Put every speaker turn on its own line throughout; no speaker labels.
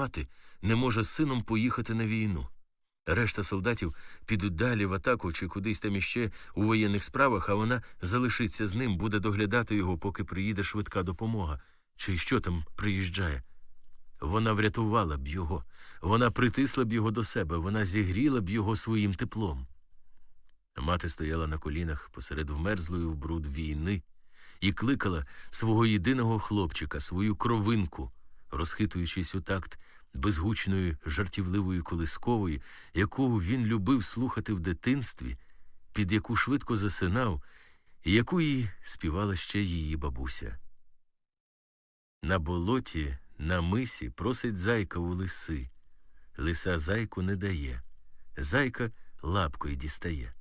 мати не може з сином поїхати на війну. Решта солдатів підуть далі в атаку чи кудись там іще у воєнних справах, а вона залишиться з ним, буде доглядати його, поки приїде швидка допомога, чи що там приїжджає. Вона врятувала б його, вона притисла б його до себе, вона зігріла б його своїм теплом. Мати стояла на колінах посеред вмерзлої в бруд війни і кликала свого єдиного хлопчика, свою кровинку, розхитуючись у такт безгучної жартівливої колискової, яку він любив слухати в дитинстві, під яку швидко засинав, і яку їй співала ще її бабуся. На болоті, на мисі просить зайка у лиси. Лиса зайку не дає. Зайка лапкою дістає.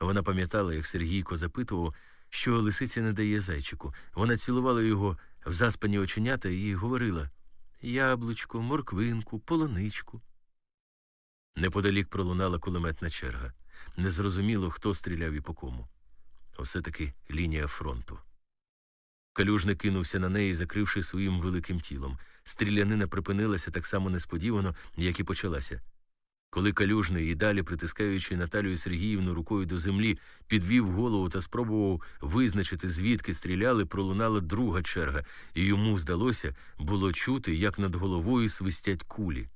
Вона пам'ятала, як Сергійко запитував, що лисиця не дає зайчику. Вона цілувала його в заспані оченята і говорила яблучко, морквинку, полоничку. Неподалік пролунала кулеметна черга. Незрозуміло, хто стріляв і по кому. Все таки лінія фронту. Калюжник кинувся на неї, закривши своїм великим тілом. Стрілянина припинилася так само несподівано, як і почалася. Коли калюжний і далі, притискаючи Наталію Сергіївну рукою до землі, підвів голову та спробував визначити, звідки стріляли, пролунала друга черга, і йому здалося було чути, як над головою свистять кулі.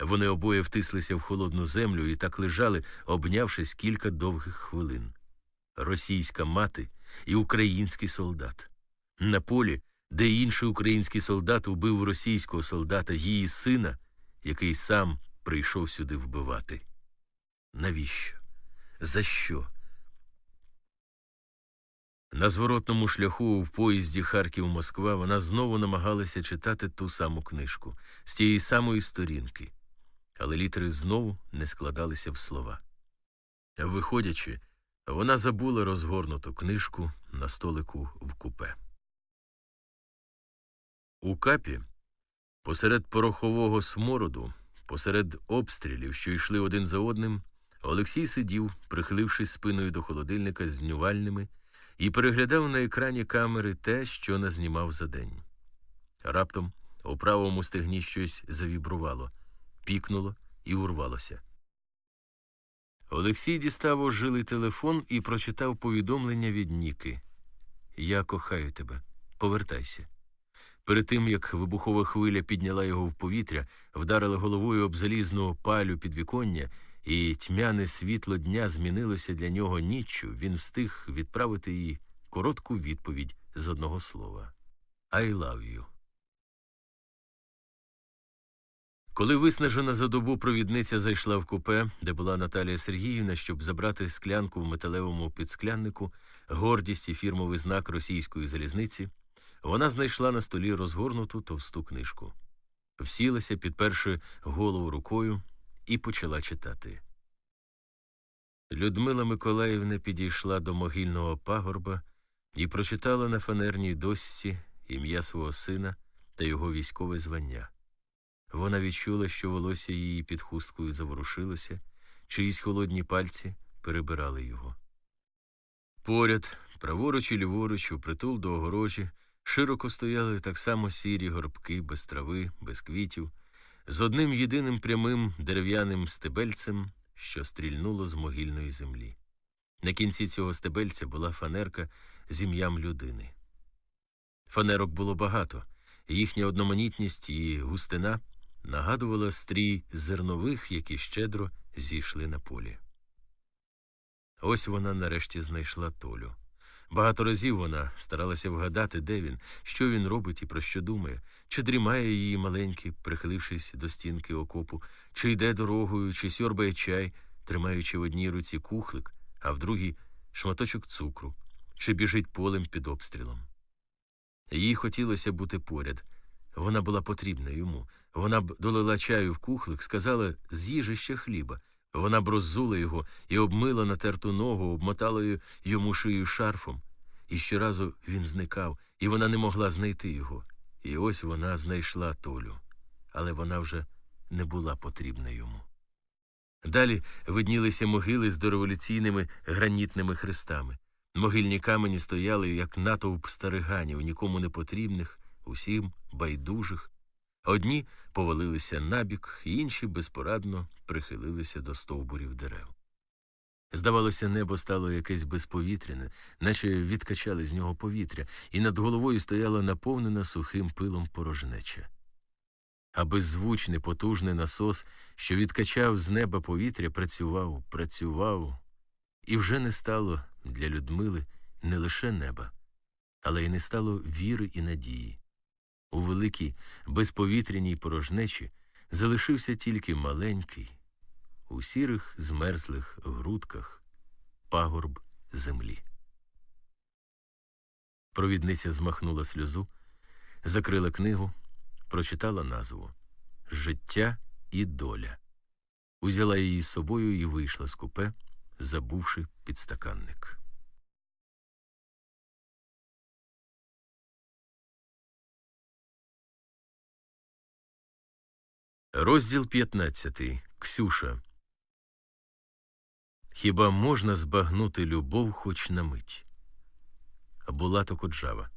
Вони обоє втислися в холодну землю і так лежали, обнявшись кілька довгих хвилин. Російська мати і український солдат. На полі, де інший український солдат убив російського солдата, її сина, який сам прийшов сюди вбивати. Навіщо? За що? На зворотному шляху в поїзді Харків Москва вона знову намагалася читати ту саму книжку з тієї самої сторінки, але літери знову не складалися в слова. Виходячи, вона забула розгорнуту книжку на столику в купе. У капі посеред порохового смороду Посеред обстрілів, що йшли один за одним, Олексій сидів, прихилившись спиною до холодильника з нювальними, і переглядав на екрані камери те, що назнімав за день. Раптом у правому стегні щось завібрувало, пікнуло і урвалося. Олексій дістав ожилий телефон і прочитав повідомлення від Ніки Я кохаю тебе. Повертайся. Перед тим як вибухова хвиля підняла його в повітря, вдарила головою об залізну палю підвіконня, і тьмяне світло дня змінилося для нього ніччю, він встиг відправити їй коротку відповідь з одного слова I love you. Коли виснажена за добу провідниця зайшла в купе, де була Наталія Сергіївна, щоб забрати склянку в металевому підскляннику, гордість і фірмовий знак російської залізниці. Вона знайшла на столі розгорнуту товсту книжку, всілася, підперши голову рукою, і почала читати. Людмила Миколаївна підійшла до могильного пагорба і прочитала на фанерній досці ім'я свого сина та його військове звання. Вона відчула, що волосся її під хусткою заворушилося, чиїсь холодні пальці перебирали його. Поряд, праворуч і ліворуч, у притул до огорожі, Широко стояли так само сірі горбки, без трави, без квітів, з одним єдиним прямим дерев'яним стебельцем, що стрільнуло з могильної землі. На кінці цього стебельця була фанерка з ім'ям людини. Фанерок було багато, їхня одноманітність і густина нагадувала стрій зернових, які щедро зійшли на полі. Ось вона нарешті знайшла толю. Багато разів вона старалася вгадати, де він, що він робить і про що думає, чи дрімає її маленький, прихилившись до стінки окопу, чи йде дорогою, чи сьорбає чай, тримаючи в одній руці кухлик, а в другій шматочок цукру, чи біжить полем під обстрілом. Їй хотілося бути поряд. Вона була потрібна йому. Вона б долила чаю в кухлик, сказала з'їжи ще хліба. Вона б роззула його і обмила натерту ногу, обмотала йому шию шарфом. І щоразу він зникав, і вона не могла знайти його. І ось вона знайшла Толю, але вона вже не була потрібна йому. Далі виднілися могили з дореволюційними гранітними хрестами. Могильні камені стояли, як натовп стариганів, нікому не потрібних, усім байдужих. Одні повалилися набік, інші безпорадно прихилилися до стовбурів дерев. Здавалося, небо стало якесь безповітряне, наче відкачали з нього повітря, і над головою стояла наповнена сухим пилом порожнеча. А беззвучний потужний насос, що відкачав з неба повітря, працював, працював, і вже не стало для Людмили не лише неба, але й не стало віри і надії. У великій безповітряній порожнечі залишився тільки маленький, у сірих змерзлих грудках пагорб землі. Провідниця змахнула сльозу, закрила книгу, прочитала назву Життя і доля. Узяла її з собою і вийшла з купе, забувши підстаканник. Розділ 15. Ксюша. Хіба можна збагнути любов хоч на мить? Булато Коджава.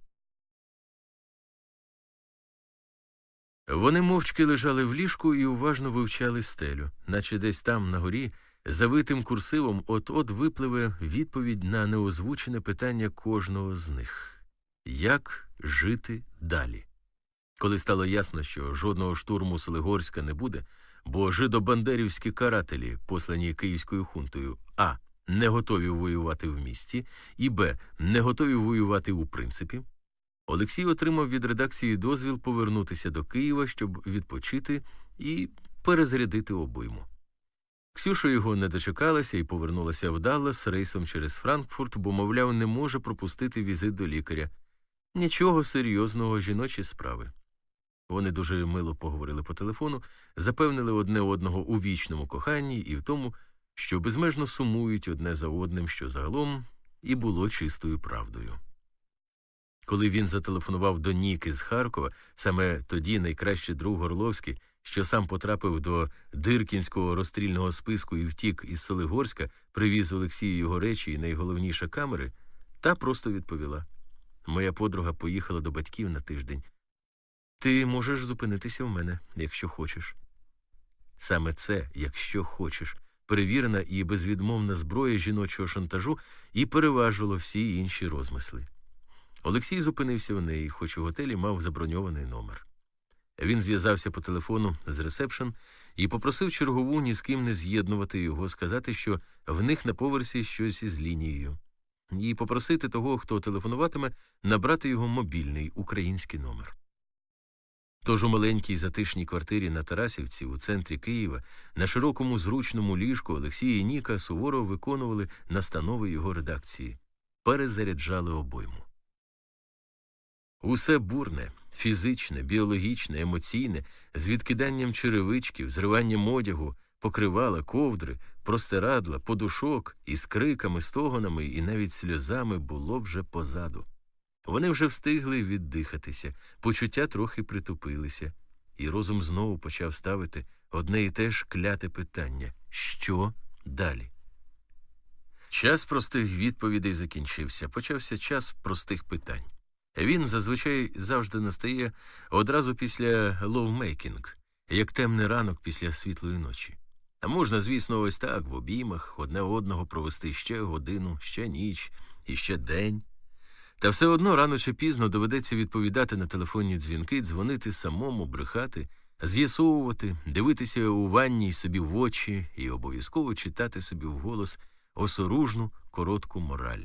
Вони мовчки лежали в ліжку і уважно вивчали стелю, наче десь там, на горі, завитим курсивом, от-от випливе відповідь на неозвучене питання кожного з них як жити далі? Коли стало ясно, що жодного штурму Солигорська не буде, бо жидобандерівські карателі, послані київською хунтою, а не готові воювати в місті, і б. не готові воювати у принципі, Олексій отримав від редакції дозвіл повернутися до Києва, щоб відпочити і перезарядити обойму. Ксюша його не дочекалася і повернулася в Даллас рейсом через Франкфурт, бо, мовляв, не може пропустити візит до лікаря. Нічого серйозного жіночі справи. Вони дуже мило поговорили по телефону, запевнили одне одного у вічному коханні і в тому, що безмежно сумують одне за одним, що загалом і було чистою правдою. Коли він зателефонував до Ніки з Харкова, саме тоді найкращий друг Горловський, що сам потрапив до диркінського розстрільного списку і втік із Солигорська, привіз Олексію його речі і найголовніше камери, та просто відповіла Моя подруга поїхала до батьків на тиждень. Ти можеш зупинитися в мене, якщо хочеш. Саме це, якщо хочеш, перевірена і безвідмовна зброя жіночого шантажу і переважувало всі інші розмисли. Олексій зупинився в неї, хоч у готелі мав заброньований номер. Він зв'язався по телефону з ресепшн і попросив чергову ні з ким не з'єднувати його, сказати, що в них на поверсі щось із лінією, і попросити того, хто телефонуватиме, набрати його мобільний український номер. Тож у маленькій затишній квартирі на Тарасівці у центрі Києва на широкому зручному ліжку Олексій і Ніка суворо виконували настанови його редакції, перезаряджали обойму. Усе бурне, фізичне, біологічне, емоційне, з відкиданням черевичків, зриванням одягу, покривала, ковдри, простирадла, подушок із криками, стогонами і навіть сльозами було вже позаду. Вони вже встигли віддихатися, почуття трохи притупилися, і розум знову почав ставити одне і те ж кляте питання що далі? Час простих відповідей закінчився, почався час простих питань. Він зазвичай завжди настає одразу після ловмейкінг, як темний ранок після світлої ночі. А можна, звісно, ось так в обіймах одне одного провести ще годину, ще ніч і ще день. Та все одно рано чи пізно доведеться відповідати на телефонні дзвінки, дзвонити самому, брехати, з'ясовувати, дивитися у ванні собі в очі і обов'язково читати собі вголос осоружну коротку мораль.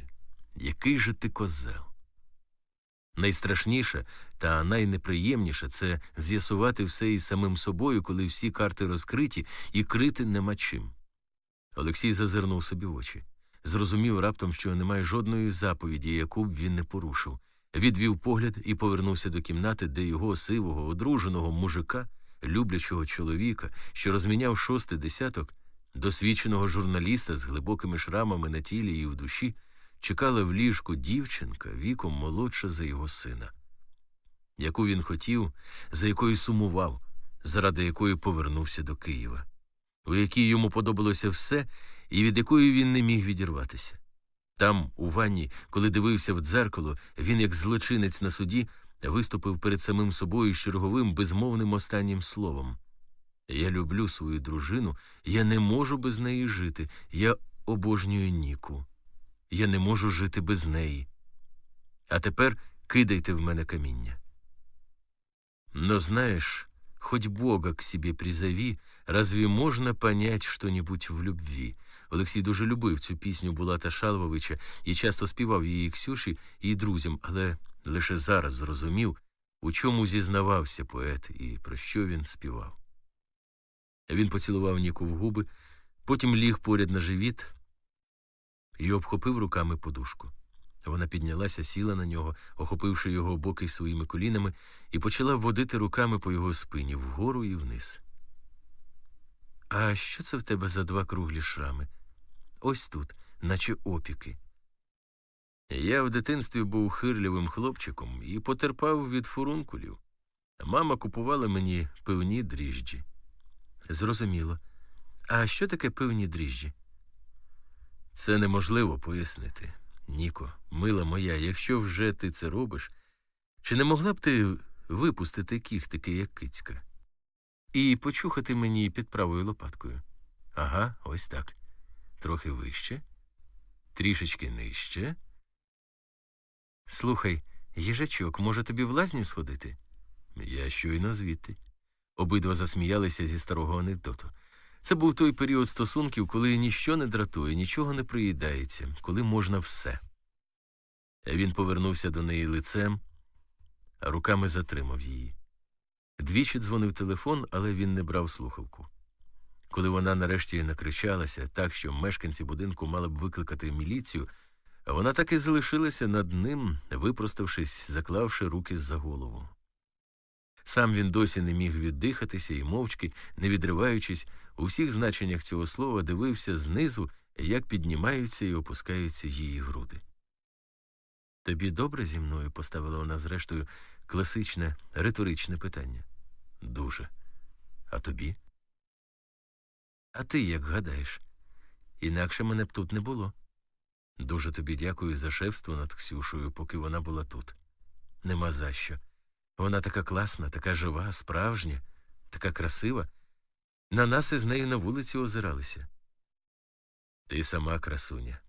Який же ти козел? Найстрашніше та найнеприємніше це з'ясувати все із самим собою, коли всі карти розкриті і крити нема чим. Олексій зазирнув собі в очі зрозумів раптом, що немає жодної заповіді, яку б він не порушив, відвів погляд і повернувся до кімнати, де його сивого, одруженого мужика, люблячого чоловіка, що розміняв шостий десяток, досвідченого журналіста з глибокими шрамами на тілі і в душі, чекала в ліжку дівчинка віком молодша за його сина, яку він хотів, за якою сумував, заради якої повернувся до Києва, у якій йому подобалося все і від якої він не міг відірватися. Там, у ванні, коли дивився в дзеркало, він, як злочинець на суді, виступив перед самим собою з черговим безмовним останнім словом. Я люблю свою дружину, я не можу без неї жити. Я обожнюю Ніку. Я не можу жити без неї. А тепер кидайте в мене каміння. Но знаешь, хоть Бога к себе призови, разве можна понять что-нибудь в любві? Олексій дуже любив цю пісню Булата Шалвовича і часто співав її Ксюші і друзям, але лише зараз зрозумів, у чому зізнавався поет і про що він співав. Він поцілував Ніку в губи, потім ліг поряд на живіт і обхопив руками подушку. Вона піднялася, сіла на нього, охопивши його боки своїми колінами, і почала водити руками по його спині вгору і вниз. А що це в тебе за два круглі шрами? Ось тут, наче опіки. Я в дитинстві був хирлявим хлопчиком і потерпав від фурункулів. Мама купувала мені пивні дріжджі. Зрозуміло. А що таке пивні дріжджі? Це неможливо пояснити. Ніко, мила моя, якщо вже ти це робиш, чи не могла б ти випустити кіхтики, як кицька, і почухати мені під правою лопаткою? Ага, ось так. Трохи вище, трішечки нижче. Слухай, їжачок, може тобі в лазню сходити? Я щойно звідти. Обидва засміялися зі старого анекдоту. Це був той період стосунків, коли ніщо не дратує, нічого не приїдається, коли можна все. Він повернувся до неї лицем, а руками затримав її. Двічі дзвонив телефон, але він не брав слухавку. Коли вона нарешті накричалася так, що мешканці будинку мали б викликати міліцію, вона так і залишилася над ним, випроставшись, заклавши руки за голову. Сам він досі не міг віддихатися і мовчки, не відриваючись, у всіх значеннях цього слова дивився знизу, як піднімаються і опускаються її груди. Тобі добре зі мною? поставила вона зрештою класичне, риторичне питання. Дуже. А тобі? А ти як гадаєш? Інакше мене б тут не було. Дуже тобі дякую за шефство над Ксюшою, поки вона була тут. Нема за що. Вона така класна, така жива, справжня, така красива. На нас із нею на вулиці озиралися. Ти сама красуня,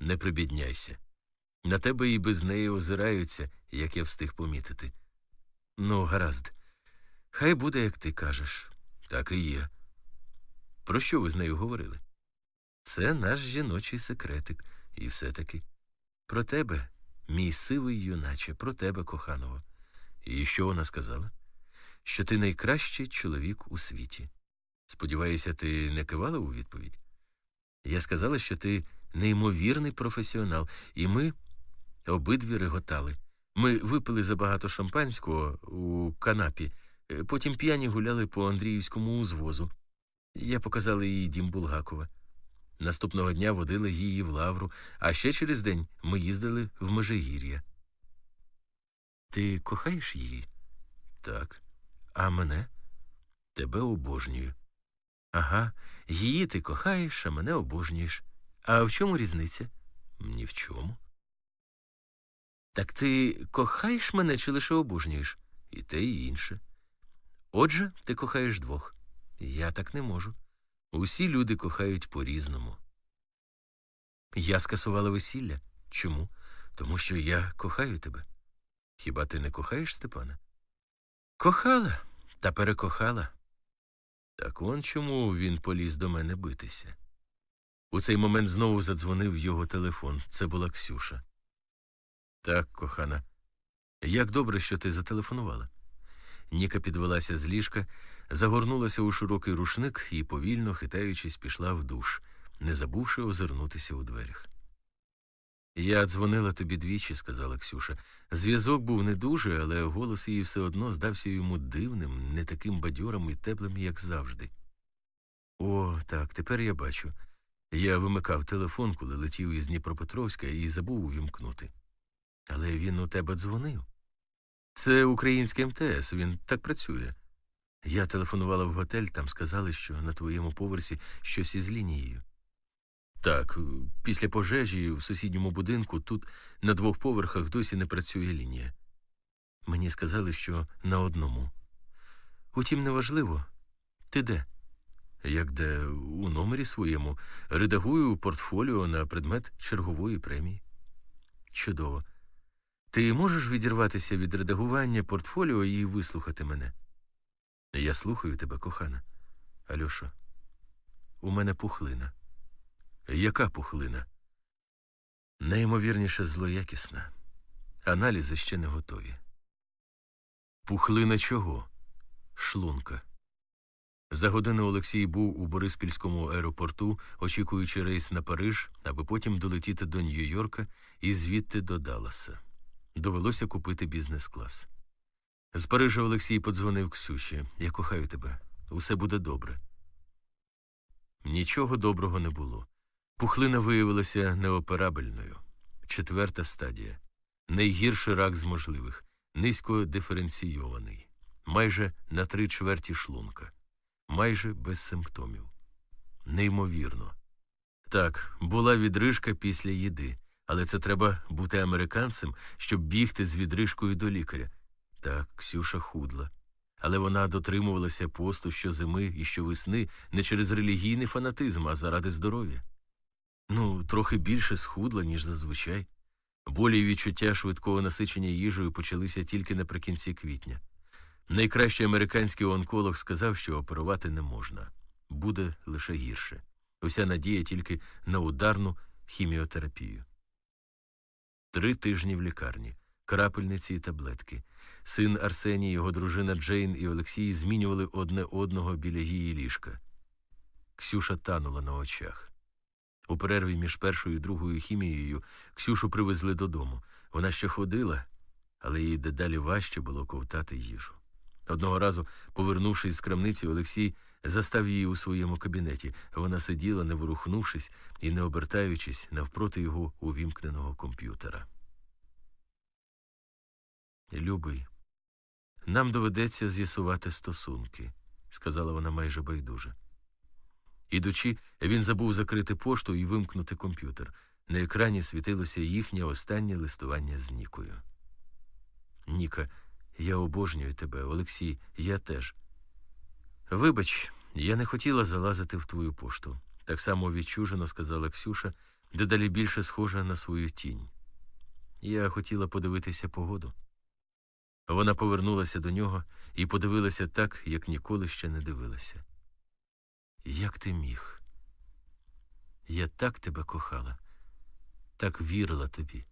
не прибідняйся. На тебе і без неї озираються, як я встиг помітити. Ну, гаразд, хай буде, як ти кажеш, так і є. Про що ви з нею говорили? Це наш жіночий секретик, і все таки про тебе, мій сивий юначе, про тебе, коханого. І що вона сказала? Що ти найкращий чоловік у світі. Сподіваюся, ти не кивала у відповідь? Я сказала, що ти неймовірний професіонал, і ми обидві реготали. Ми випили забагато шампанського у канапі, е, потім п'яні гуляли по Андріївському узвозу. Я показала їй дім Булгакова. Наступного дня водили її в лавру, а ще через день ми їздили в Межигір'я. Ти кохаєш її? Так. А мене? Тебе обожнюю. Ага, її ти кохаєш, а мене обожнюєш. А в чому різниця? Ні в чому. Так ти кохаєш мене чи лише обожнюєш? І те, і інше. Отже, ти кохаєш двох. Я так не можу. Усі люди кохають по різному. Я скасувала весілля. Чому? Тому що я кохаю тебе. Хіба ти не кохаєш Степана? Кохала та перекохала. Так он чому він поліз до мене битися. У цей момент знову задзвонив його телефон. Це була Ксюша. Так, кохана, як добре, що ти зателефонувала. Ніка підвелася з ліжка, загорнулася у широкий рушник і, повільно, хитаючись, пішла в душ, не забувши озирнутися у дверях. Я дзвонила тобі двічі, сказала Ксюша. Зв'язок був не дуже, але голос її все одно здався йому дивним, не таким бадьорим і теплим, як завжди. О, так, тепер я бачу. Я вимикав телефон, коли летів із Дніпропетровська і забув увімкнути. Але він у тебе дзвонив. Це український МТС, він так працює. Я телефонувала в готель, там сказали, що на твоєму поверсі щось із лінією. Так, після пожежі в сусідньому будинку тут на двох поверхах досі не працює лінія. Мені сказали, що на одному. Утім, неважливо. Ти де? Як де у номері своєму редагую портфоліо на предмет чергової премії. Чудово. Ти можеш відірватися від редагування портфоліо і вислухати мене? Я слухаю тебе, кохана. Альошо, у мене пухлина. Яка пухлина? Неймовірніше злоякісна. Аналізи ще не готові. Пухлина чого? Шлунка. За годину Олексій був у Бориспільському аеропорту, очікуючи рейс на Париж, аби потім долетіти до Нью-Йорка і звідти до Далласа. Довелося купити бізнес-клас. З Парижа Олексій подзвонив Ксюші. Я кохаю тебе. Усе буде добре. Нічого доброго не було. Пухлина виявилася неоперабельною. Четверта стадія. Найгірший рак з можливих, низько диференційований, майже на три чверті шлунка, майже без симптомів. Неймовірно. Так, була відрижка після їди, але це треба бути американцем, щоб бігти з відрижкою до лікаря. Так, Ксюша худла. Але вона дотримувалася посту щозими і щовесни не через релігійний фанатизм, а заради здоров'я. Ну, трохи більше схудла, ніж зазвичай. Болі й відчуття швидкого насичення їжею почалися тільки наприкінці квітня. Найкращий американський онколог сказав, що оперувати не можна, буде лише гірше. Уся надія тільки на ударну хіміотерапію. Три тижні в лікарні, крапельниці і таблетки. Син Арсеній, його дружина Джейн і Олексій змінювали одне одного біля її ліжка. Ксюша танула на очах. У перерві між першою і другою хімією Ксюшу привезли додому. Вона ще ходила, але їй дедалі важче було ковтати їжу. Одного разу, повернувшись з крамниці, Олексій застав її у своєму кабінеті. Вона сиділа, не ворухнувшись і не обертаючись навпроти його увімкненого комп'ютера. Любий, нам доведеться з'ясувати стосунки, сказала вона майже байдуже. Ідучи, він забув закрити пошту і вимкнути комп'ютер. На екрані світилося їхнє останнє листування з Нікою. Ніка, я обожнюю тебе, Олексій, я теж. Вибач, я не хотіла залазити в твою пошту. Так само відчужено сказала Ксюша, дедалі більше схожа на свою тінь. Я хотіла подивитися погоду. Вона повернулася до нього і подивилася так, як ніколи ще не дивилася. Як ти міг? Я так тебе кохала, так вірила тобі.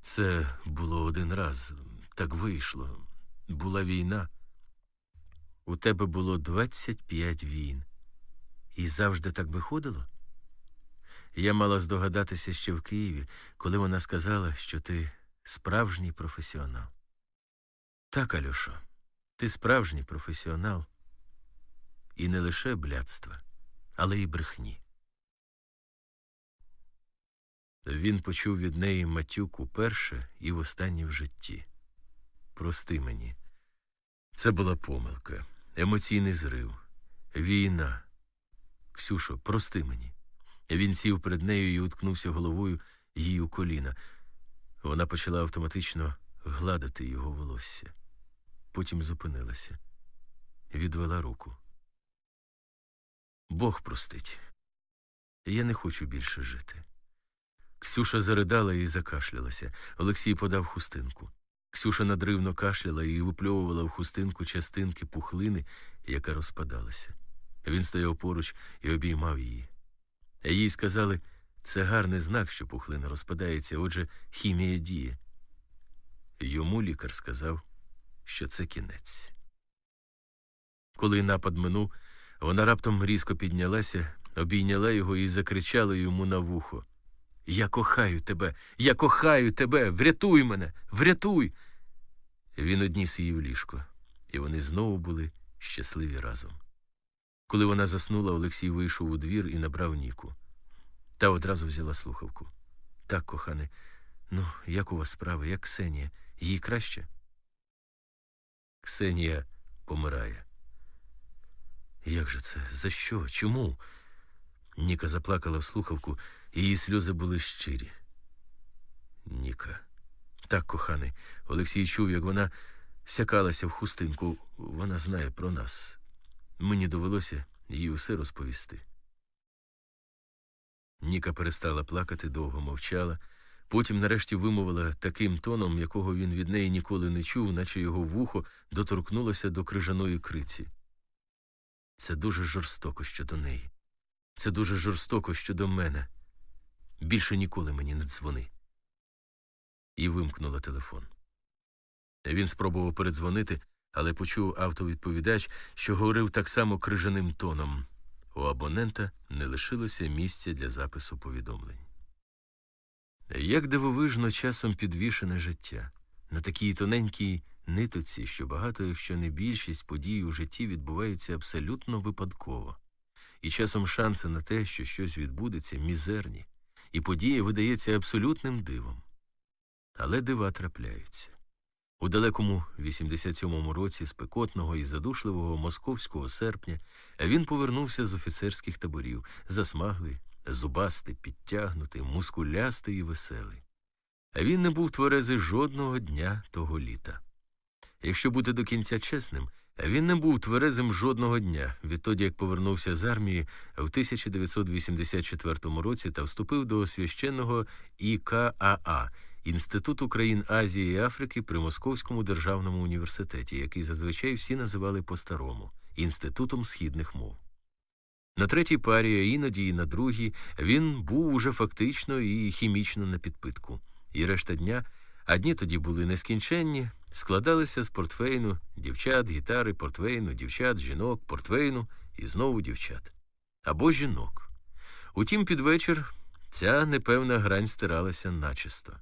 Це було один раз, так вийшло. Була війна. У тебе було 25 війн. І завжди так виходило? Я мала здогадатися ще в Києві, коли вона сказала, що ти справжній професіонал. Так, Альошо, ти справжній професіонал. І не лише блядства, але й брехні. Він почув від неї матюк уперше і востаннє в житті. Прости мені. Це була помилка, емоційний зрив, війна. Ксюшо, прости мені. Він сів перед нею і уткнувся головою їй у коліна. Вона почала автоматично гладити його волосся. Потім зупинилася, відвела руку. Бог простить. Я не хочу більше жити. Ксюша заридала і закашлялася. Олексій подав хустинку. Ксюша надривно кашляла і випльовувала в хустинку частинки пухлини, яка розпадалася. Він стояв поруч і обіймав її. Їй сказали це гарний знак, що пухлина розпадається, отже, хімія діє. Йому лікар сказав, що це кінець. Коли напад минув, вона раптом різко піднялася, обійняла його і закричала йому на вухо Я кохаю тебе, я кохаю тебе, врятуй мене, врятуй. Він одніс її в ліжко, і вони знову були щасливі разом. Коли вона заснула, Олексій вийшов у двір і набрав Ніку. Та одразу взяла слухавку. Так, кохане, ну, як у вас справи, як Ксенія? Їй краще? Ксенія помирає. Як же це? За що? Чому? Ніка заплакала в слухавку, її сльози були щирі. Ніка, Так, коханий. Олексій чув, як вона сякалася в хустинку. Вона знає про нас. Мені довелося їй усе розповісти. Ніка перестала плакати, довго мовчала, потім нарешті вимовила таким тоном, якого він від неї ніколи не чув, наче його вухо доторкнулося до крижаної криці. Це дуже жорстоко щодо неї. Це дуже жорстоко щодо мене. Більше ніколи мені не дзвони. І вимкнула телефон. Він спробував передзвонити, але почув автовідповідач, що говорив так само крижаним тоном. У абонента не лишилося місця для запису повідомлень. Як дивовижно часом підвішене життя на такій тоненькій нитоці, що багато, якщо не більшість подій у житті відбуваються абсолютно випадково, і часом шанси на те, що щось відбудеться, мізерні, і подія видається абсолютним дивом. Але дива трапляються. У далекому 87-му році спекотного і задушливого московського серпня він повернувся з офіцерських таборів, засмаглий, зубастий, підтягнутий, мускулястий і веселий. А він не був тверезий жодного дня того літа. Якщо бути до кінця чесним, він не був тверезим жодного дня, відтоді як повернувся з армії в 1984 році та вступив до священного ІКАА Інституту країн Азії і Африки при Московському державному університеті, який зазвичай всі називали по-старому Інститутом східних мов. На третій парі, а іноді і на другій, він був уже фактично і хімічно на підпитку, і решта дня, а дні тоді були нескінченні, складалися з портфейну, дівчат, гітари, портвейну, дівчат, жінок, портвейну і знову дівчат або жінок. Утім, під вечір ця непевна грань стиралася начисто.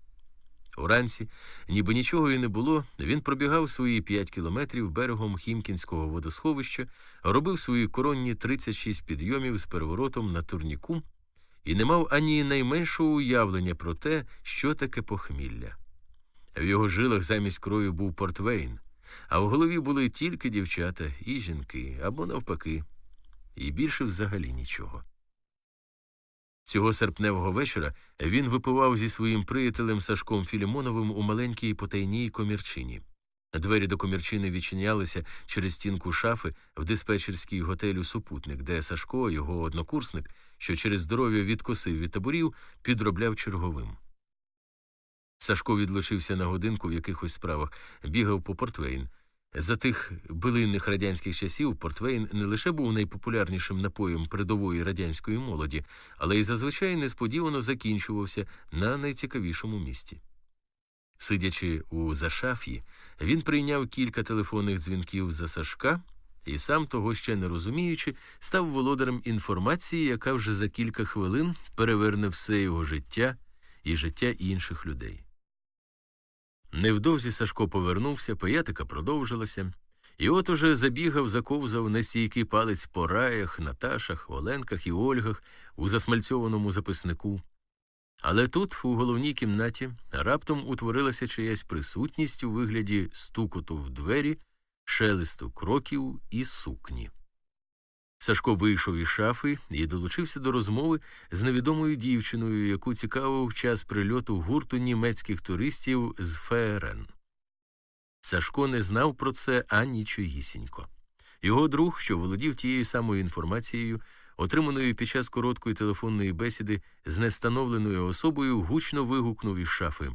Уранці, ніби нічого і не було, він пробігав свої п'ять кілометрів берегом Хімкінського водосховища, робив свої коронні 36 підйомів з переворотом на турніку і не мав ані найменшого уявлення про те, що таке похмілля. В його жилах замість крові був портвейн, а в голові були тільки дівчата і жінки або навпаки, і більше взагалі нічого. Цього серпневого вечора він випивав зі своїм приятелем Сашком Філімоновим у маленькій потайній комірчині. Двері до комірчини відчинялися через стінку шафи в диспетчерській готелю Супутник, де Сашко, його однокурсник, що через здоров'я відкосив від таборів, підробляв черговим. Сашко відлучився на годинку в якихось справах, бігав по Портвейн. За тих билинних радянських часів Портвейн не лише був найпопулярнішим напоєм передової радянської молоді, але й зазвичай несподівано закінчувався на найцікавішому місці. Сидячи у зашаф'ї, він прийняв кілька телефонних дзвінків за Сашка і сам, того ще не розуміючи, став володарем інформації, яка вже за кілька хвилин переверне все його життя і життя інших людей. Невдовзі Сашко повернувся, пиятика продовжилася, і от уже забігав, заковзав нестійкий палець по раях, Наташах, Оленках і Ольгах у засмальцьованому записнику. Але тут, у головній кімнаті, раптом утворилася чиясь присутність у вигляді стукоту в двері, шелесту кроків і сукні. Сашко вийшов із шафи і долучився до розмови з невідомою дівчиною, яку цікавив час прильоту гурту німецьких туристів з ФРН. Сашко не знав про це анічогісінько. Його друг, що володів тією самою інформацією, отриманою під час короткої телефонної бесіди з нестановленою особою, гучно вигукнув із шафи.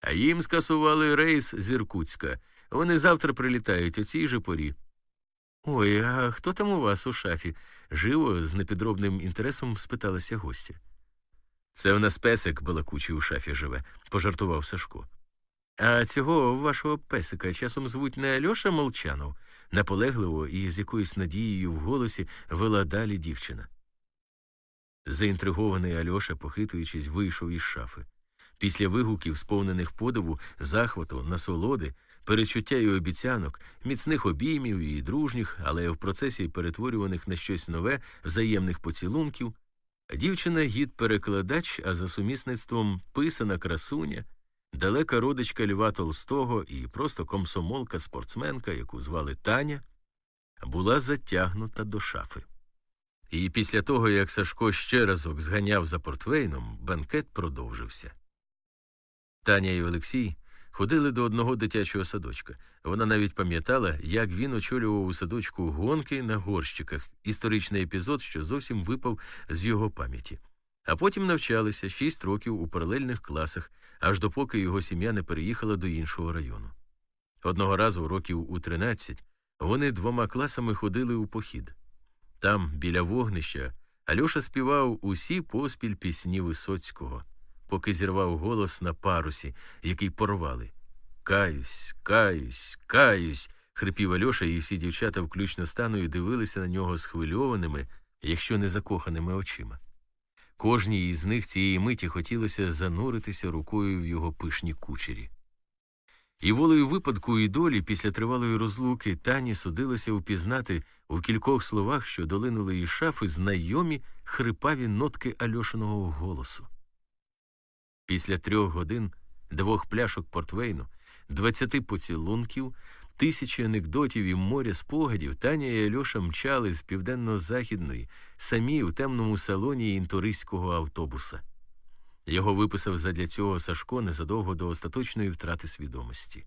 А їм скасували рейс з Іркутська. Вони завтра прилітають о цій же порі. Ой, а хто там у вас у шафі? живо, з непідробним інтересом спиталася гостя. Це в нас песик балакучий у шафі живе, пожартував Сашко. А цього вашого песика часом звуть не Альоша Молчанов, наполегливо і з якоюсь надією в голосі вела далі дівчина. Заінтригований Альоша, похитуючись, вийшов із шафи. Після вигуків, сповнених подиву, захвату, насолоди, перечуття і обіцянок, міцних обіймів і дружніх, але в процесі перетворюваних на щось нове, взаємних поцілунків, дівчина гід перекладач, а за сумісництвом писана красуня, далека родичка Льва Толстого і просто комсомолка спортсменка, яку звали Таня, була затягнута до шафи. І після того, як Сашко ще разок зганяв за портвейном, банкет продовжився. Таня і Олексій ходили до одного дитячого садочка. Вона навіть пам'ятала, як він очолював у садочку гонки на горщиках, історичний епізод, що зовсім випав з його пам'яті. А потім навчалися шість років у паралельних класах, аж допоки його сім'я не переїхала до іншого району. Одного разу, років у 13, вони двома класами ходили у похід. Там, біля вогнища, Альоша співав усі поспіль пісні Висоцького, поки зірвав голос на парусі, який порвали. Каюсь, каюсь, каюсь. хрипів Альоша, і всі дівчата, включно станою, дивилися на нього схвильованими, якщо не закоханими очима. Кожній із них цієї миті хотілося зануритися рукою в його пишні кучері. І волею випадку і долі після тривалої розлуки Тані судилося впізнати у кількох словах, що долинули із шафи, знайомі хрипаві нотки Альошиного голосу. Після трьох годин, двох пляшок портвейну, двадцяти поцілунків, тисячі анекдотів і моря спогадів Таня і Альоша мчали з південно-західної, самі у темному салоні інтуристського автобуса. Його виписав задля цього Сашко незадовго до остаточної втрати свідомості.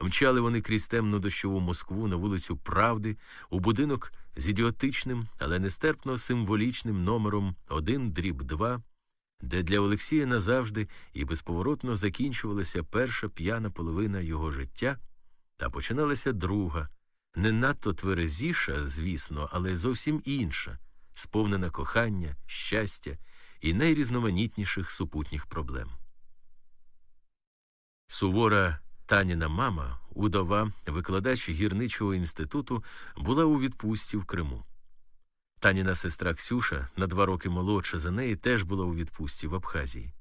Мчали вони крізь темну дощову Москву на вулицю Правди, у будинок з ідіотичним, але нестерпно символічним номером 1 дріб 2, де для Олексія назавжди і безповоротно закінчувалася перша п'яна половина його життя, та починалася друга, не надто тверезіша, звісно, але зовсім інша, сповнена кохання, щастя і найрізноманітніших супутніх проблем. Сувора Таніна мама, удова, викладач гірничого інституту, була у відпустці в Криму. Таніна сестра Ксюша, на два роки молодша за неї, теж була у відпустці в Абхазії.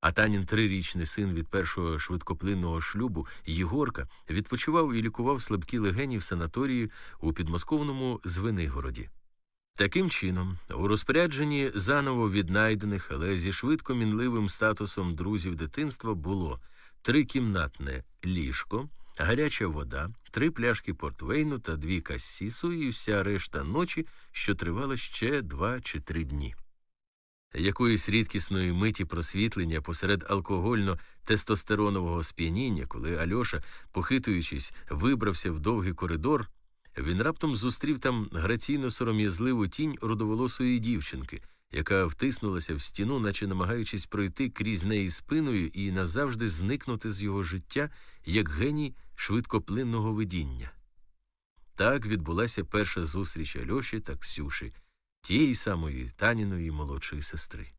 А Танін трирічний син від першого швидкоплинного шлюбу Єгорка відпочивав і лікував слабкі легені в санаторії у підмосковному Звенигороді. Таким чином, у розпорядженні заново віднайдених, але зі швидко мінливим статусом друзів дитинства було трикімнатне ліжко, гаряча вода, три пляшки портвейну та дві кассісу і вся решта ночі, що тривала ще два чи три дні. Якоїсь рідкісної миті просвітлення посеред алкогольно тестостеронового сп'яніння, коли Альоша, похитуючись, вибрався в довгий коридор, він раптом зустрів там граційно сором'язливу тінь родоволосої дівчинки, яка втиснулася в стіну, наче намагаючись пройти крізь неї спиною і назавжди зникнути з його життя як геній швидкоплинного видіння. Так відбулася перша зустріч Альоші та Ксюші, тієї самої Таніної молодшої сестри.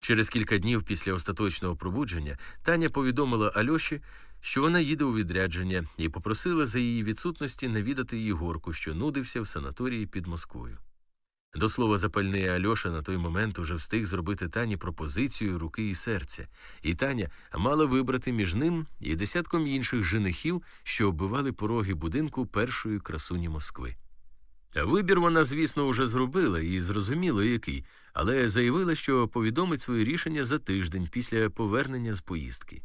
Через кілька днів після остаточного пробудження Таня повідомила Альоші, що вона їде у відрядження, і попросила за її відсутності навідати Єгорку, що нудився в санаторії під Москвою. До слова, запальний Альоша на той момент уже встиг зробити Тані пропозицію руки і серця, і Таня мала вибрати між ним і десятком інших женихів, що оббивали пороги будинку першої красуні Москви. Вибір вона, звісно, вже зробила і зрозуміло який, але заявила, що повідомить своє рішення за тиждень після повернення з поїздки.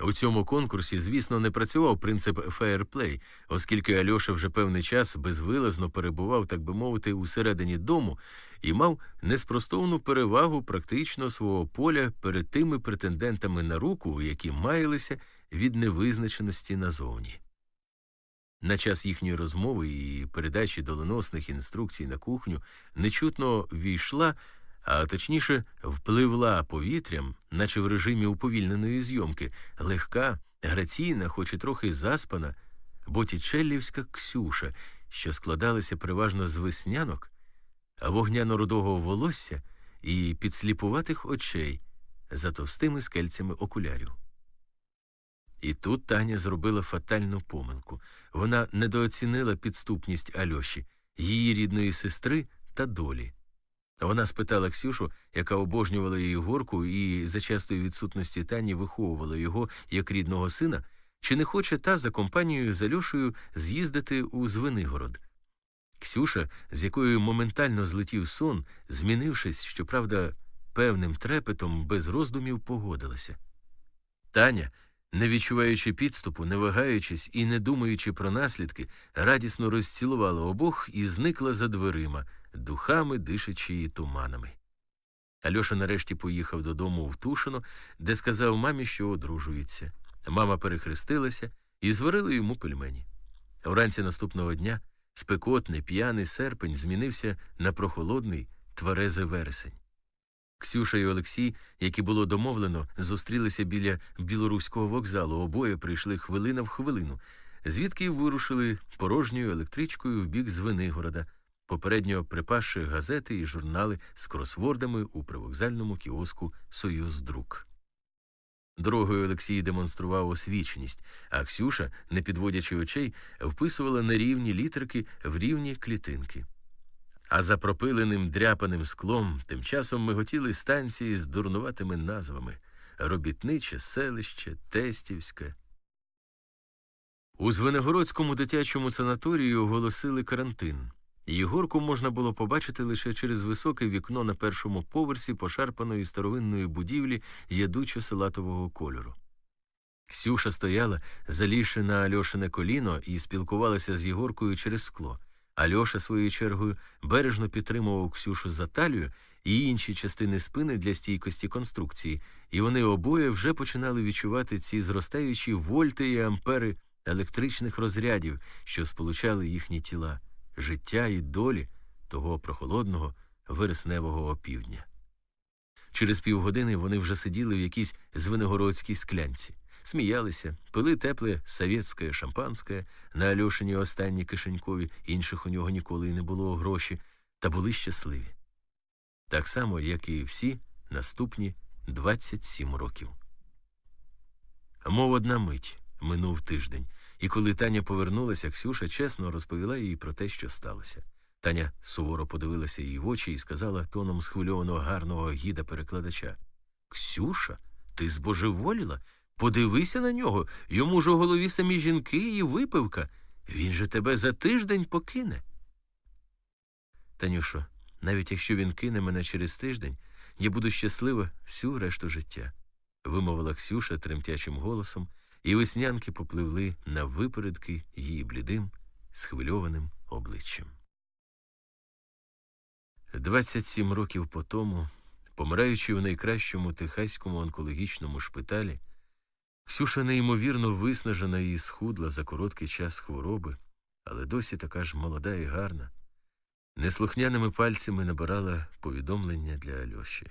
У цьому конкурсі, звісно, не працював принцип фейерплей, оскільки Альоша вже певний час безвилазно перебував, так би мовити, усередині дому і мав неспростовну перевагу практично свого поля перед тими претендентами на руку, які маялися від невизначеності назовні. На час їхньої розмови і передачі доленосних інструкцій на кухню нечутно війшла а точніше впливла повітрям, наче в режимі уповільненої зйомки, легка, граційна, хоч і трохи заспана, ботічеллівська Ксюша, що складалася переважно з веснянок, вогняно-рудого волосся і підсліпуватих очей за товстими скельцями окулярів. І тут Таня зробила фатальну помилку. Вона недооцінила підступність Альоші, її рідної сестри та долі. Вона спитала Ксюшу, яка обожнювала її горку і за частої відсутності Тані виховувала його як рідного сина, чи не хоче та за компанією з Альошею з'їздити у Звенигород. Ксюша, з якою моментально злетів сон, змінившись, щоправда, певним трепетом, без роздумів погодилася. Таня, не відчуваючи підступу, не вагаючись і не думаючи про наслідки, радісно розцілувала обох і зникла за дверима, духами дишачи і туманами. Альоша нарешті поїхав додому в Тушино, де сказав мамі, що одружується. Мама перехрестилася і зварила йому пельмені. Вранці наступного дня спекотний п'яний серпень змінився на прохолодний тверезий вересень. Ксюша і Олексій, які було домовлено, зустрілися біля білоруського вокзалу. Обоє прийшли хвилина в хвилину, звідки вирушили порожньою електричкою в бік Звенигорода, попередньо припасши газети і журнали з кросвордами у привокзальному кіоску Союз Друк. Дорогою Олексій демонстрував освіченість, а Ксюша, не підводячи очей, вписувала нерівні літерки в рівні клітинки. А за пропиленим дряпаним склом тим часом миготіли станції з дурнуватими назвами Робітниче селище, Тестівське. У Звенигородському дитячому санаторії оголосили карантин. Єгорку можна було побачити лише через високе вікно на першому поверсі пошарпаної старовинної будівлі ядучо-салатового кольору. Ксюша стояла, залізши на Альошине коліно, і спілкувалася з Єгоркою через скло. Альоша, своєю чергою, бережно підтримував Ксюшу за талію і інші частини спини для стійкості конструкції, і вони обоє вже починали відчувати ці зростаючі вольти і ампери електричних розрядів, що сполучали їхні тіла, життя і долі того прохолодного вересневого опівдня. Через півгодини вони вже сиділи в якійсь звенигородській склянці сміялися, пили тепле совєтське шампанське на Альошині останні кишенькові, інших у нього ніколи й не було гроші, та були щасливі. Так само, як і всі наступні 27 років. Мов одна мить минув тиждень, і коли Таня повернулася, Ксюша чесно розповіла їй про те, що сталося. Таня суворо подивилася їй в очі і сказала тоном схвильованого гарного гіда перекладача Ксюша, ти збожеволіла? Подивися на нього, йому ж у голові самі жінки і випивка. Він же тебе за тиждень покине. Танюшо, навіть якщо він кине мене через тиждень, я буду щаслива всю решту життя, вимовила Ксюша тремтячим голосом, і веснянки попливли на випередки її блідим, схвильованим обличчям. Двадцять сім років по тому, помираючи в найкращому техаському онкологічному шпиталі, Ксюша неймовірно виснажена і схудла за короткий час хвороби, але досі така ж молода і гарна, неслухняними пальцями набирала повідомлення для Альоші.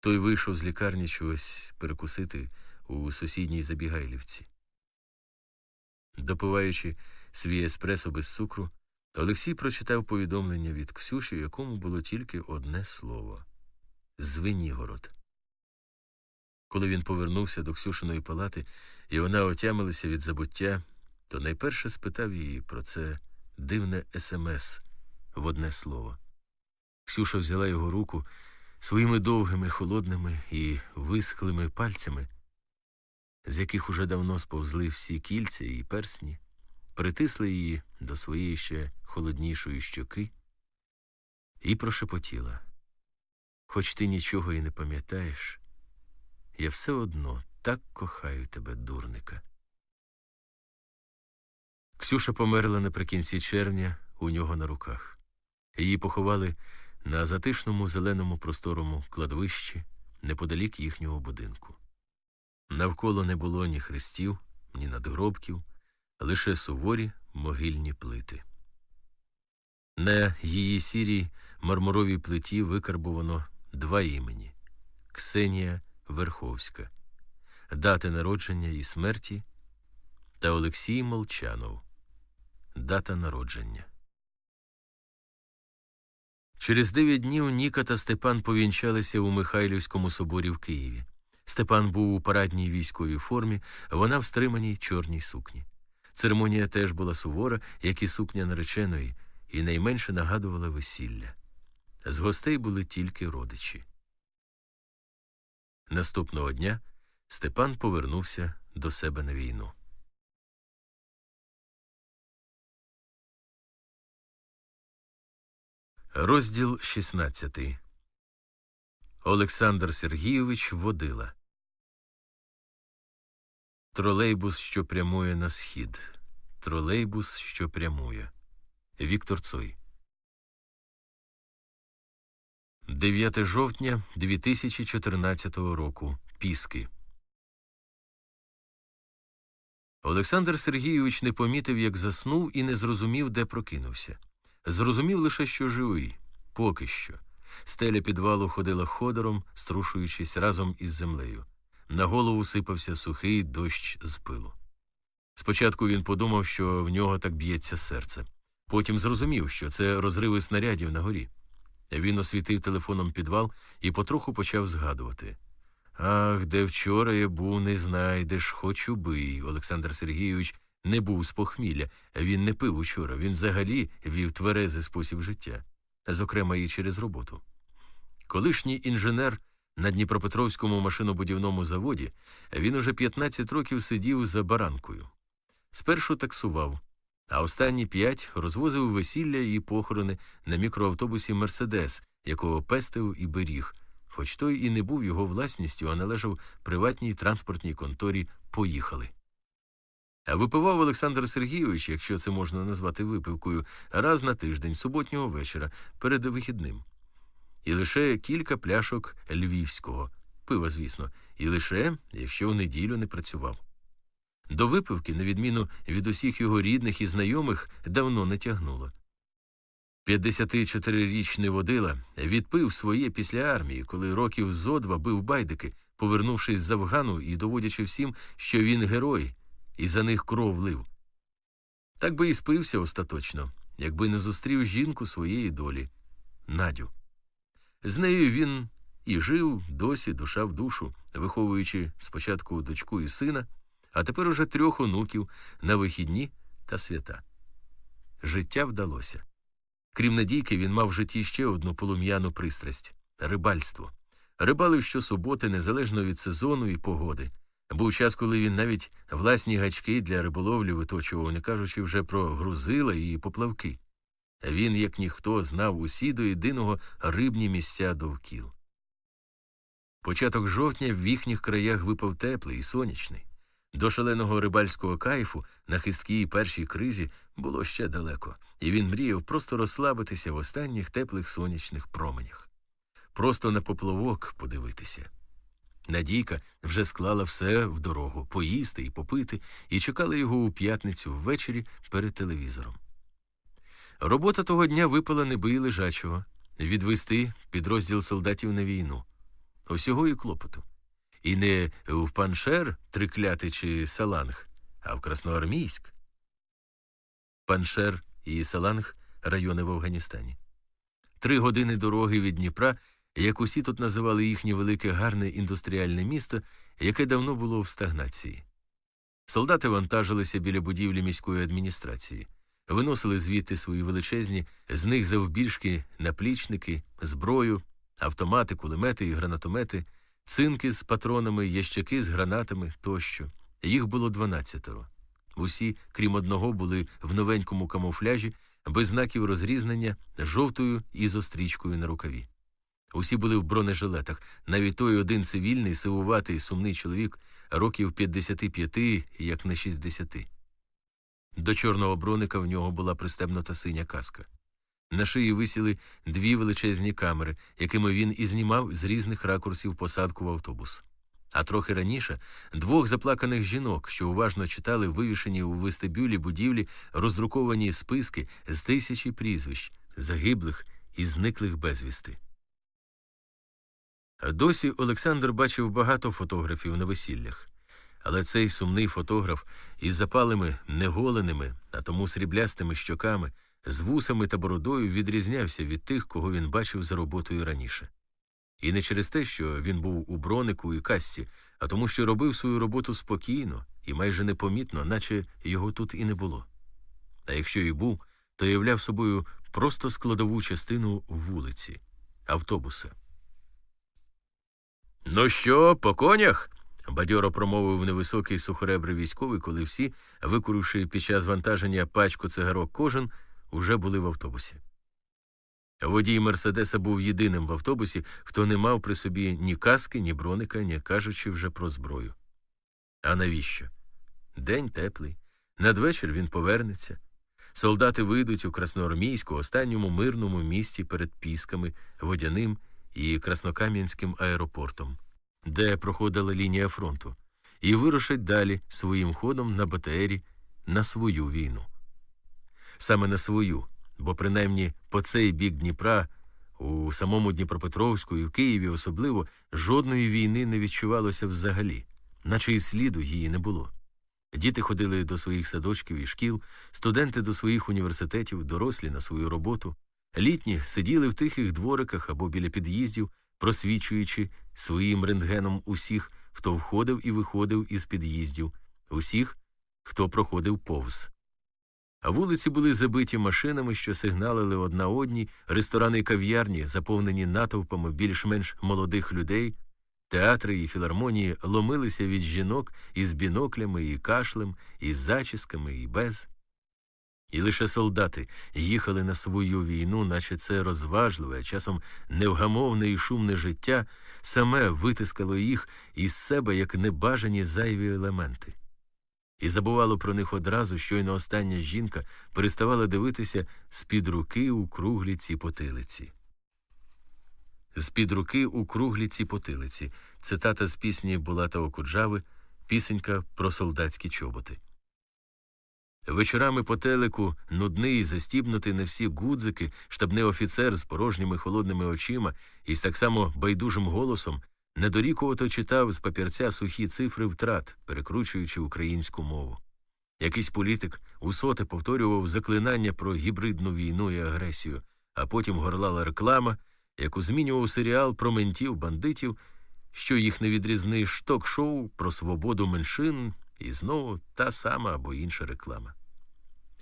Той вийшов з лікарні чогось перекусити у сусідній забігайлівці. Допиваючи свій еспресо без цукру, Олексій прочитав повідомлення від Ксюші, в якому було тільки одне слово Звенігород. Коли він повернувся до Ксюшиної палати, і вона отямилася від забуття, то найперше спитав її про це дивне смс в одне слово. Ксюша взяла його руку своїми довгими, холодними і висхлими пальцями, з яких уже давно сповзли всі кільця і персні, притисла її до своєї ще холоднішої щоки і прошепотіла Хоч ти нічого і не пам'ятаєш. Я все одно так кохаю тебе, дурника. Ксюша померла наприкінці червня у нього на руках. Її поховали на затишному зеленому просторому кладовищі неподалік їхнього будинку. Навколо не було ні хрестів, ні надгробків, лише суворі могильні плити. На її сірій мармуровій плиті викарбовано два імені Ксенія Верховська, дати народження і смерті та Олексій Молчанов. Дата народження. Через дев'ять днів Ніка та Степан повінчалися у Михайлівському соборі в Києві. Степан був у парадній військовій формі, вона в стриманій чорній сукні. Церемонія теж була сувора, як і сукня нареченої, і найменше нагадувала весілля. З гостей були тільки родичі. Наступного дня Степан повернувся до себе на війну. Розділ 16 Олександр Сергійович водила. Тролейбус, що прямує на схід. Тролейбус, що прямує. Віктор Цой 9 жовтня 2014 року. Піски. Олександр Сергійович не помітив, як заснув, і не зрозумів, де прокинувся. Зрозумів лише, що живий, поки що. Стеля підвалу ходила ходором, струшуючись разом із землею. На голову сипався сухий дощ з пилу. Спочатку він подумав, що в нього так б'ється серце. Потім зрозумів, що це розриви снарядів на горі. Він освітив телефоном підвал і потроху почав згадувати. Ах, де вчора я був, не знайдеш, хоч убий. Олександр Сергійович не був з похмілля, він не пив учора, він взагалі вів тверезий спосіб життя, зокрема і через роботу. Колишній інженер на Дніпропетровському машинобудівному заводі він уже 15 років сидів за баранкою. Спершу таксував, а останні п'ять розвозив весілля і похорони на мікроавтобусі Мерседес, якого пестив і беріг, хоч той і не був його власністю, а належав приватній транспортній конторі Поїхали. Випивав Олександр Сергійович, якщо це можна назвати випивкою, раз на тиждень, суботнього вечора, перед вихідним. І лише кілька пляшок львівського, пива, звісно, і лише якщо в неділю не працював. До випивки, на відміну від усіх його рідних і знайомих, давно не тягнуло. 54-річний водила відпив своє після армії, коли років зо два бив байдики, повернувшись з Афгану і доводячи всім, що він герой, і за них кров лив. Так би і спився остаточно, якби не зустрів жінку своєї долі Надю. З нею він і жив досі душа в душу, виховуючи спочатку дочку і сина, а тепер уже трьох онуків на вихідні та свята. Життя вдалося. Крім Надійки, він мав в житті ще одну полум'яну пристрасть рибальство. Рибалив щосуботи, незалежно від сезону і погоди. Був час, коли він навіть власні гачки для риболовлі виточував, не кажучи вже про грузила і поплавки. Він, як ніхто, знав усі до єдиного рибні місця довкіл. Початок жовтня в їхніх краях випав теплий і сонячний. До шаленого рибальського кайфу на хисткій першій кризі було ще далеко, і він мріяв просто розслабитися в останніх теплих сонячних променях, просто на поплавок подивитися. Надійка вже склала все в дорогу поїсти і попити, і чекала його у п'ятницю ввечері перед телевізором. Робота того дня випала неби лежачого відвести підрозділ солдатів на війну. Усього і клопоту. І не в Паншер, Трикляти чи Саланг, а в Красноармійськ. Паншер і Саланг райони в Афганістані. Три години дороги від Дніпра, як усі тут називали їхнє велике гарне індустріальне місто, яке давно було в стагнації. Солдати вантажилися біля будівлі міської адміністрації, виносили звідти свої величезні, з них завбільшки наплічники, зброю, автомати, кулемети і гранатомети цинки з патронами, ящики з гранатами тощо. Їх було дванадцятеро. Усі, крім одного, були в новенькому камуфляжі, без знаків розрізнення, жовтою і ізострічкою на рукаві. Усі були в бронежилетах, навіть той один цивільний, сивуватий, сумний чоловік, років 55, як не 60. До чорного броника в нього була пристебнута синя каска. На шиї висіли дві величезні камери, якими він і знімав з різних ракурсів посадку в автобус. А трохи раніше двох заплаканих жінок, що уважно читали вивішені у вестибюлі будівлі роздруковані списки з тисячі прізвищ, загиблих і зниклих безвісти. Досі Олександр бачив багато фотографів на весіллях, але цей сумний фотограф із запалими неголеними, а тому сріблястими щоками з вусами та бородою відрізнявся від тих, кого він бачив за роботою раніше. І не через те, що він був у бронику і касці, а тому, що робив свою роботу спокійно і майже непомітно, наче його тут і не було. А якщо і був, то являв собою просто складову частину вулиці, автобуса. Ну що, по конях? Бадьоро промовив невисокий сухоребрий військовий, коли всі, викуривши під час вантаження пачку цигарок кожен, уже були в автобусі. Водій Мерседеса був єдиним в автобусі, хто не мав при собі ні каски, ні броника, ні кажучи вже про зброю. А навіщо? День теплий. Надвечір він повернеться. Солдати вийдуть у Красноармійську, останньому мирному місті перед Пісками, Водяним і Краснокам'янським аеропортом, де проходила лінія фронту. і вирушать далі своїм ходом на БТРі на свою війну. Саме на свою, бо принаймні по цей бік Дніпра, у самому Дніпропетровську і в Києві особливо жодної війни не відчувалося взагалі, наче і сліду її не було. Діти ходили до своїх садочків і шкіл, студенти до своїх університетів, дорослі на свою роботу, літні сиділи в тихих двориках або біля під'їздів, просвічуючи своїм рентгеном усіх, хто входив і виходив із під'їздів, усіх, хто проходив повз. А вулиці були забиті машинами, що сигналили одна одній, ресторани і кав'ярні, заповнені натовпами більш-менш молодих людей, театри і філармонії ломилися від жінок із біноклями і кашлем, із зачісками і без. І лише солдати їхали на свою війну, наче це розважливе, часом невгамовне і шумне життя саме витискало їх із себе як небажані зайві елементи. І забувало про них одразу, щойно остання жінка переставала дивитися з-під руки у круглі ці потилиці. З-під руки у круглі ці потилиці цитата з пісні Булата Окуджави, пісенька про солдатські чоботи. Вечорами по телеку, нудний, застібнутий на всі гудзики, штабний офіцер з порожніми холодними очима і з так само байдужим голосом недорікувато читав з папірця сухі цифри втрат, перекручуючи українську мову. Якийсь політик усоте повторював заклинання про гібридну війну і агресію, а потім горлала реклама, яку змінював серіал про ментів бандитів, що їх не відрізниш ток-шоу про свободу меншин і знову та сама або інша реклама.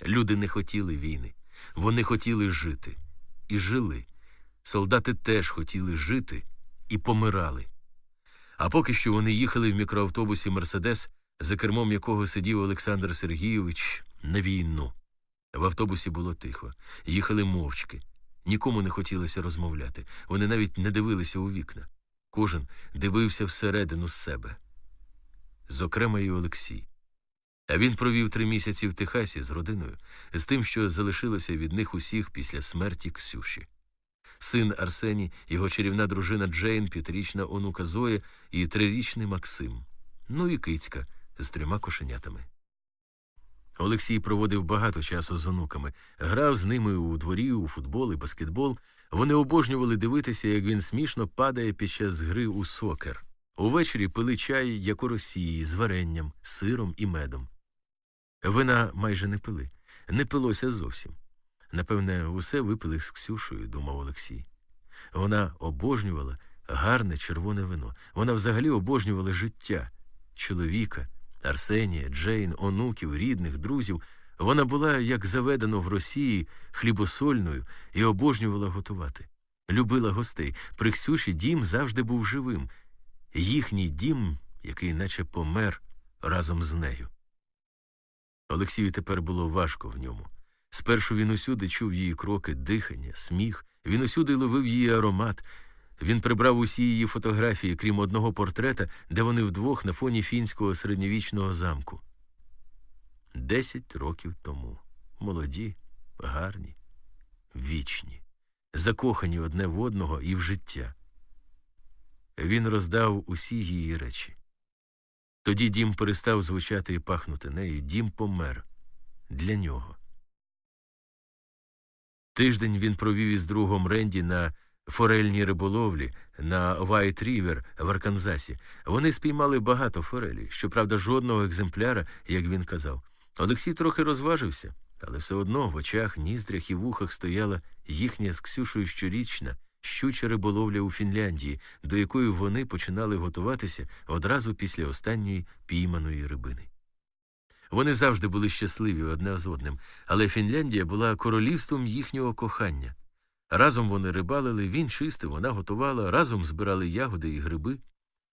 Люди не хотіли війни, вони хотіли жити і жили. Солдати теж хотіли жити і помирали. А поки що вони їхали в мікроавтобусі Мерседес, за кермом якого сидів Олександр Сергійович на війну. В автобусі було тихо, їхали мовчки. Нікому не хотілося розмовляти. Вони навіть не дивилися у вікна. Кожен дивився всередину себе. Зокрема, і Олексій. А він провів три місяці в Техасі з родиною, з тим, що залишилося від них усіх після смерті Ксюші. Син Арсеній, його чарівна дружина Джейн, п'ятирічна онука Зоя і трирічний Максим, ну і кицька з трьома кошенятами. Олексій проводив багато часу з онуками, грав з ними у дворі, у футбол і баскетбол. Вони обожнювали дивитися, як він смішно падає під час гри у сокер. Увечері пили чай, як у Росії, з варенням, сиром і медом. Вина майже не пили, не пилося зовсім. Напевне, усе випили з Ксюшею, думав Олексій. Вона обожнювала гарне червоне вино. Вона взагалі обожнювала життя, чоловіка, Арсенія, Джейн, онуків, рідних, друзів. Вона була, як заведено в Росії, хлібосольною і обожнювала готувати. Любила гостей. При Ксюші дім завжди був живим. Їхній дім, який наче помер разом з нею. Олексію тепер було важко в ньому. Спершу він усюди чув її кроки, дихання, сміх, він усюди ловив її аромат. Він прибрав усі її фотографії, крім одного портрета, де вони вдвох на фоні фінського середньовічного замку. Десять років тому. Молоді, гарні, вічні, закохані одне в одного і в життя. Він роздав усі її речі. Тоді дім перестав звучати і пахнути нею, дім помер для нього. Тиждень він провів із другом Ренді на форельній риболовлі на Вайт Рівер в Арканзасі. Вони спіймали багато форелі, щоправда, жодного екземпляра, як він казав. Олексій трохи розважився, але все одно в очах, ніздрях і вухах стояла їхня з Ксюшою щорічна щуча риболовля у Фінляндії, до якої вони починали готуватися одразу після останньої пійманої рибини. Вони завжди були щасливі одне з одним, але Фінляндія була королівством їхнього кохання. Разом вони рибалили, він чистив, вона готувала, разом збирали ягоди і гриби.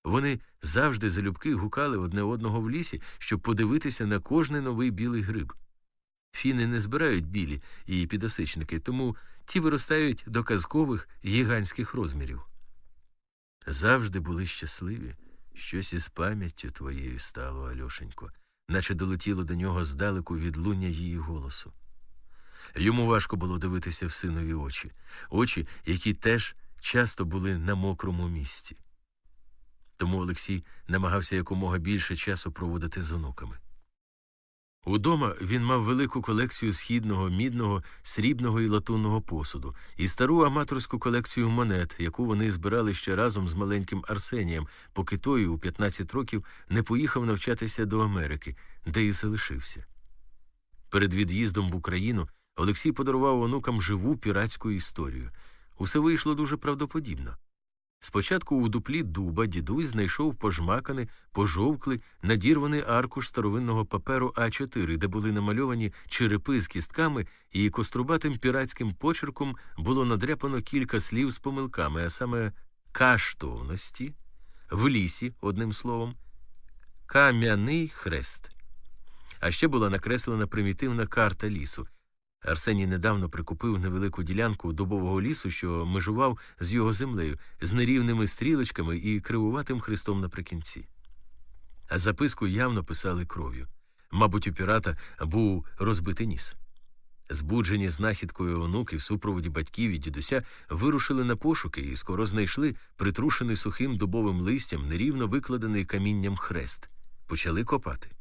Вони завжди залюбки гукали одне одного в лісі, щоб подивитися на кожний новий білий гриб. Фіни не збирають білі і підосичники, тому ті виростають до казкових гігантських розмірів. Завжди були щасливі, щось із пам'яттю твоєю стало, Альошенько, наче долетіло до нього здалеку відлуння її голосу. Йому важко було дивитися в синові очі, очі, які теж часто були на мокрому місці. тому Олексій намагався якомога більше часу проводити з онуками. Удома він мав велику колекцію східного, мідного, срібного і латунного посуду і стару аматорську колекцію монет, яку вони збирали ще разом з маленьким Арсенієм, поки той у 15 років не поїхав навчатися до Америки, де і залишився. Перед від'їздом в Україну Олексій подарував онукам живу піратську історію. Усе вийшло дуже правдоподібно. Спочатку у дуплі дуба дідусь знайшов пожмаканий, пожовклий, надірваний аркуш старовинного паперу А4, де були намальовані черепи з кістками, і кострубатим піратським почерком було надряпано кілька слів з помилками, а саме каштовності, в лісі, одним словом, кам'яний хрест. А ще була накреслена примітивна карта лісу. Арсеній недавно прикупив невелику ділянку дубового лісу, що межував з його землею, з нерівними стрілочками і кривуватим хрестом наприкінці. А записку явно писали кров'ю. Мабуть, у пірата був розбитий ніс. Збуджені знахідкою онуки в супроводі батьків і дідуся вирушили на пошуки і скоро знайшли притрушений сухим дубовим листям, нерівно викладений камінням хрест. Почали копати.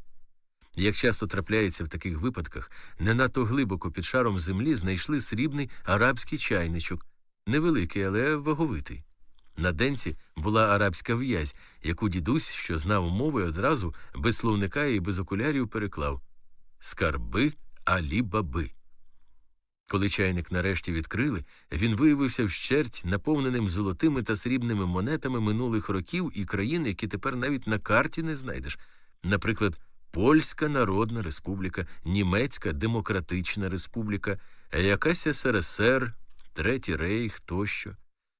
Як часто трапляється в таких випадках, не надто глибоко під шаром землі знайшли срібний арабський чайничок, невеликий, але ваговитий. На денці була арабська в'язь, яку дідусь, що знав мови, одразу без словника і без окулярів переклав Скарби алі баби. Коли чайник нарешті відкрили, він виявився вщерть наповненим золотими та срібними монетами минулих років і країн, які тепер навіть на карті не знайдеш. Наприклад, Польська Народна Республіка, Німецька Демократична Республіка, якась СРСР, Третій Рейх тощо.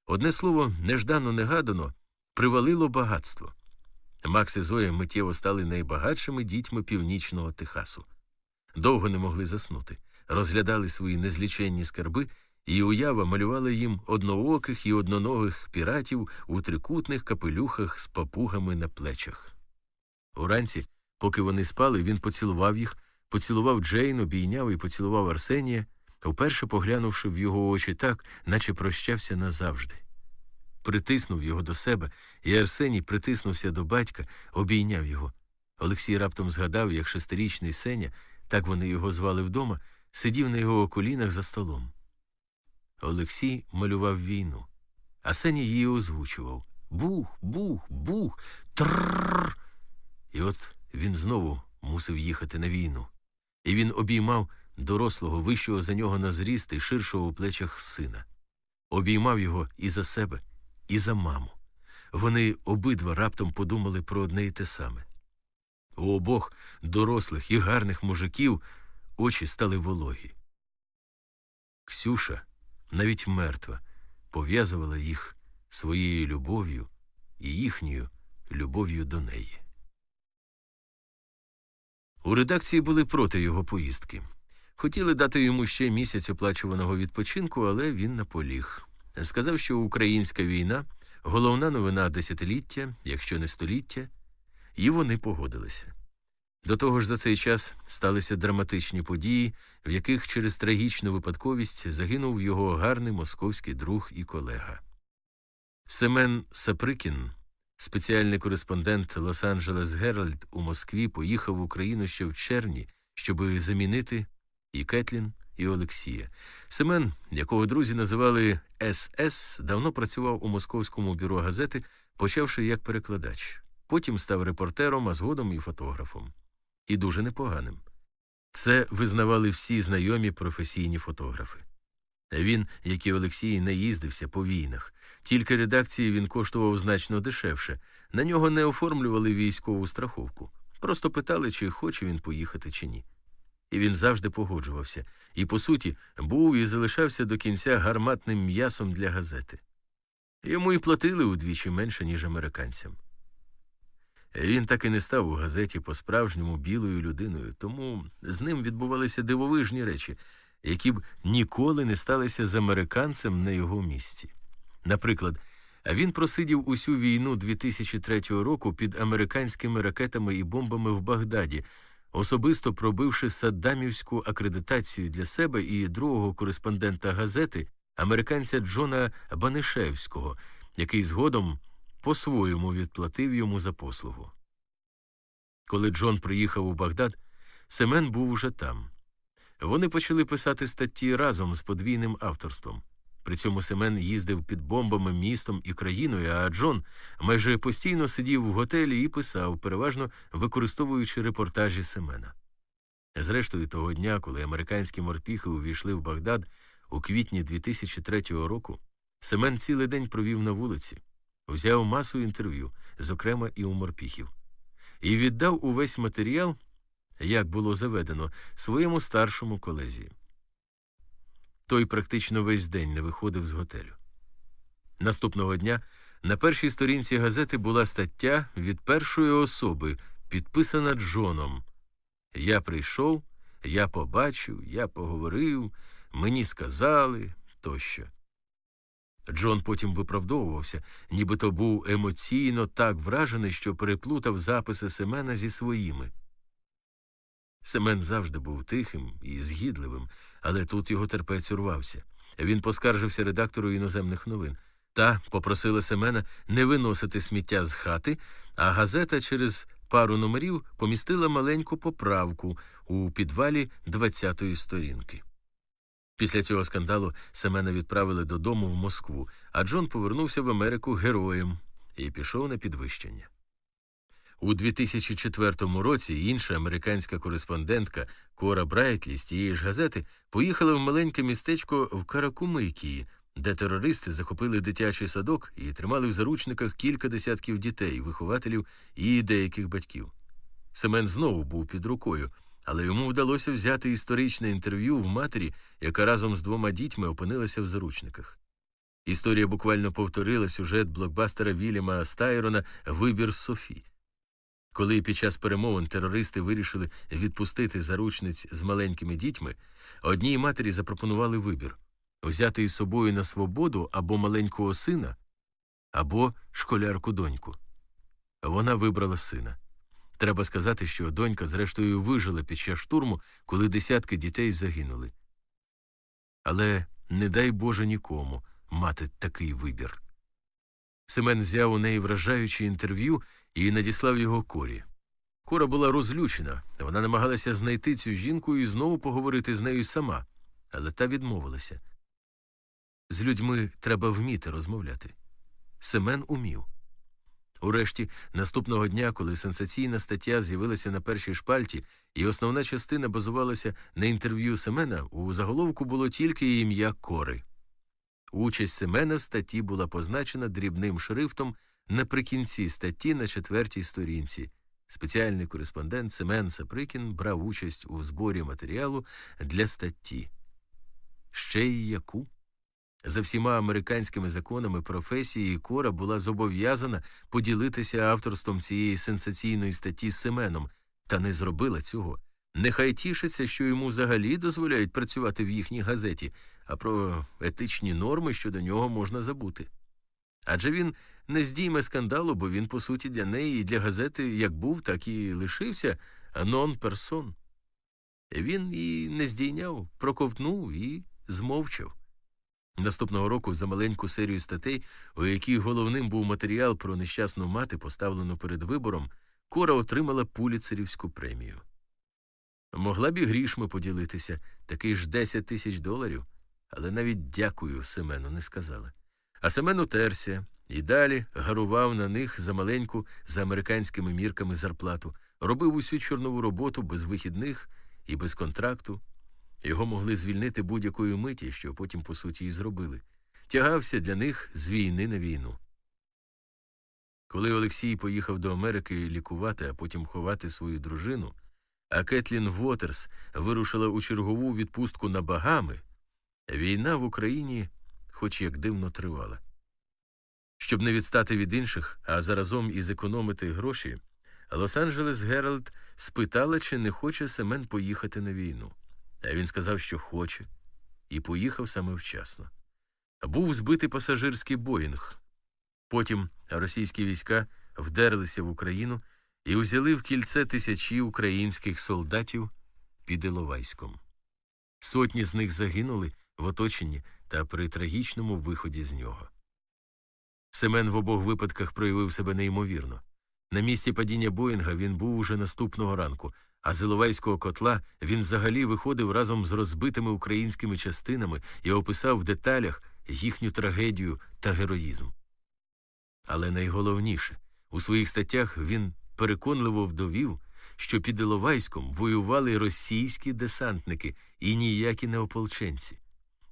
Одне слово, неждано негадано привалило багатство. Макс і Зоя миттєво стали найбагатшими дітьми північного Техасу. Довго не могли заснути, розглядали свої незліченні скарби, і уява малювала їм однооких і одноногих піратів у трикутних капелюхах з папугами на плечах. Уранці Поки вони спали, він поцілував їх, поцілував Джейн, обійняв і поцілував Арсенія, вперше поглянувши в його очі так, наче прощався назавжди. Притиснув його до себе, і Арсеній притиснувся до батька, обійняв його. Олексій раптом згадав, як шестирічний Сеня, так вони його звали вдома, сидів на його колінах за столом. Олексій малював війну, а Сеня її озвучував Бух, бух, бух, трррр. І от він знову мусив їхати на війну, і він обіймав дорослого, вищого за нього на зріст і ширшого у плечах сина, обіймав його і за себе, і за маму. Вони обидва раптом подумали про одне і те саме. У обох дорослих і гарних мужиків очі стали вологі. Ксюша, навіть мертва, пов'язувала їх своєю любов'ю і їхньою любов'ю до неї. У редакції були проти його поїздки. Хотіли дати йому ще місяць оплачуваного відпочинку, але він наполіг. Сказав, що українська війна головна новина десятиліття, якщо не століття, і вони погодилися. До того ж, за цей час сталися драматичні події, в яких через трагічну випадковість загинув його гарний московський друг і колега. Семен Саприкін Спеціальний кореспондент Лос-Анджелес Геральд у Москві поїхав в Україну ще в червні, щоб замінити і Кетлін, і Олексія. Семен, якого друзі називали СС, давно працював у московському бюро газети, почавши як перекладач. Потім став репортером, а згодом і фотографом. І дуже непоганим. Це визнавали всі знайомі професійні фотографи. Він, як і Олексій, не їздився по війнах. Тільки редакції він коштував значно дешевше. На нього не оформлювали військову страховку. Просто питали, чи хоче він поїхати, чи ні. І він завжди погоджувався, і, по суті, був і залишався до кінця гарматним м'ясом для газети. Йому і платили удвічі менше, ніж американцям. Він так і не став у газеті по справжньому білою людиною, тому з ним відбувалися дивовижні речі які б ніколи не сталися з американцем на його місці. Наприклад, він просидів усю війну 2003 року під американськими ракетами і бомбами в Багдаді, особисто пробивши саддамівську акредитацію для себе і другого кореспондента газети, американця Джона Банишевського, який згодом по-своєму відплатив йому за послугу. Коли Джон приїхав у Багдад, Семен був уже там. Вони почали писати статті разом з подвійним авторством. При цьому Семен їздив під бомбами містом і країною, а Джон майже постійно сидів в готелі і писав, переважно використовуючи репортажі Семена. Зрештою, того дня, коли американські морпіхи увійшли в Багдад у квітні 2003 року, Семен цілий день провів на вулиці, взяв масу інтерв'ю, зокрема і у морпіхів, і віддав увесь матеріал, як було заведено, своєму старшому колезі. Той практично весь день не виходив з готелю. Наступного дня на першій сторінці газети була стаття від першої особи, підписана Джоном. Я прийшов, я побачив, я поговорив, мені сказали тощо. Джон потім виправдовувався, нібито був емоційно так вражений, що переплутав записи Семена зі своїми. Семен завжди був тихим і згідливим, але тут його терпець урвався. Він поскаржився редактору іноземних новин. Та попросила Семена не виносити сміття з хати, а газета через пару номерів помістила маленьку поправку у підвалі 20-ї сторінки. Після цього скандалу Семена відправили додому в Москву, а Джон повернувся в Америку героєм і пішов на підвищення. У 2004 році інша американська кореспондентка Кора Брайтлі з тієї ж газети поїхала в маленьке містечко в Каракумикії, де терористи захопили дитячий садок і тримали в заручниках кілька десятків дітей, вихователів і деяких батьків. Семен знову був під рукою, але йому вдалося взяти історичне інтерв'ю в матері, яка разом з двома дітьми опинилася в заручниках. Історія буквально повторила сюжет блокбастера Вільяма Стайрона Вибір Софі. Коли під час перемовин терористи вирішили відпустити заручниць з маленькими дітьми, одній матері запропонували вибір взяти із собою на свободу або маленького сина, або школярку доньку. Вона вибрала сина. Треба сказати, що донька, зрештою, вижила під час штурму, коли десятки дітей загинули. Але не дай Боже нікому мати такий вибір. Семен взяв у неї вражаюче інтерв'ю і надіслав його корі. Кора була розлючена, вона намагалася знайти цю жінку і знову поговорити з нею сама, але та відмовилася. З людьми треба вміти розмовляти. Семен умів. Урешті, наступного дня, коли сенсаційна стаття з'явилася на першій шпальті, і основна частина базувалася на інтерв'ю Семена, у заголовку було тільки ім'я Кори. Участь Семена в статті була позначена дрібним шрифтом наприкінці статті на четвертій сторінці. Спеціальний кореспондент Семен Саприкін брав участь у зборі матеріалу для статті. Ще й яку? За всіма американськими законами професії Кора була зобов'язана поділитися авторством цієї сенсаційної статті з Семеном, та не зробила цього. Нехай тішиться, що йому взагалі дозволяють працювати в їхній газеті, а про етичні норми щодо нього можна забути. Адже він не здійме скандалу, бо він, по суті, для неї і для газети як був, так і лишився нон персон. Він і не здійняв, проковтнув і змовчав. Наступного року за маленьку серію статей, у якій головним був матеріал про нещасну мати, поставлену перед вибором, Кора отримала пуліцерівську премію. Могла б і грішми поділитися, такий ж 10 тисяч доларів, але навіть дякую Семену не сказала. А Семен утерся і далі гарував на них за маленьку за американськими мірками зарплату, робив усю чорнову роботу без вихідних і без контракту. Його могли звільнити будь-якої миті, що потім, по суті, і зробили. Тягався для них з війни на війну. Коли Олексій поїхав до Америки лікувати, а потім ховати свою дружину, а Кетлін Вотерс вирушила у чергову відпустку на Багами, війна в Україні, хоч як дивно, тривала. Щоб не відстати від інших, а заразом і зекономити гроші, Лос-Анджелес Геральд спитала, чи не хоче Семен поїхати на війну. А він сказав, що хоче, і поїхав саме вчасно. Був збитий пасажирський Боїнг. Потім російські війська вдерлися в Україну і узяли в кільце тисячі українських солдатів під Іловайськом. Сотні з них загинули в оточенні та при трагічному виході з нього. Семен в обох випадках проявив себе неймовірно. На місці падіння Боїнга він був уже наступного ранку, а з Іловайського котла він взагалі виходив разом з розбитими українськими частинами і описав в деталях їхню трагедію та героїзм. Але найголовніше у своїх статтях він переконливо вдовів, що під Іловайськом воювали російські десантники і ніякі не ополченці.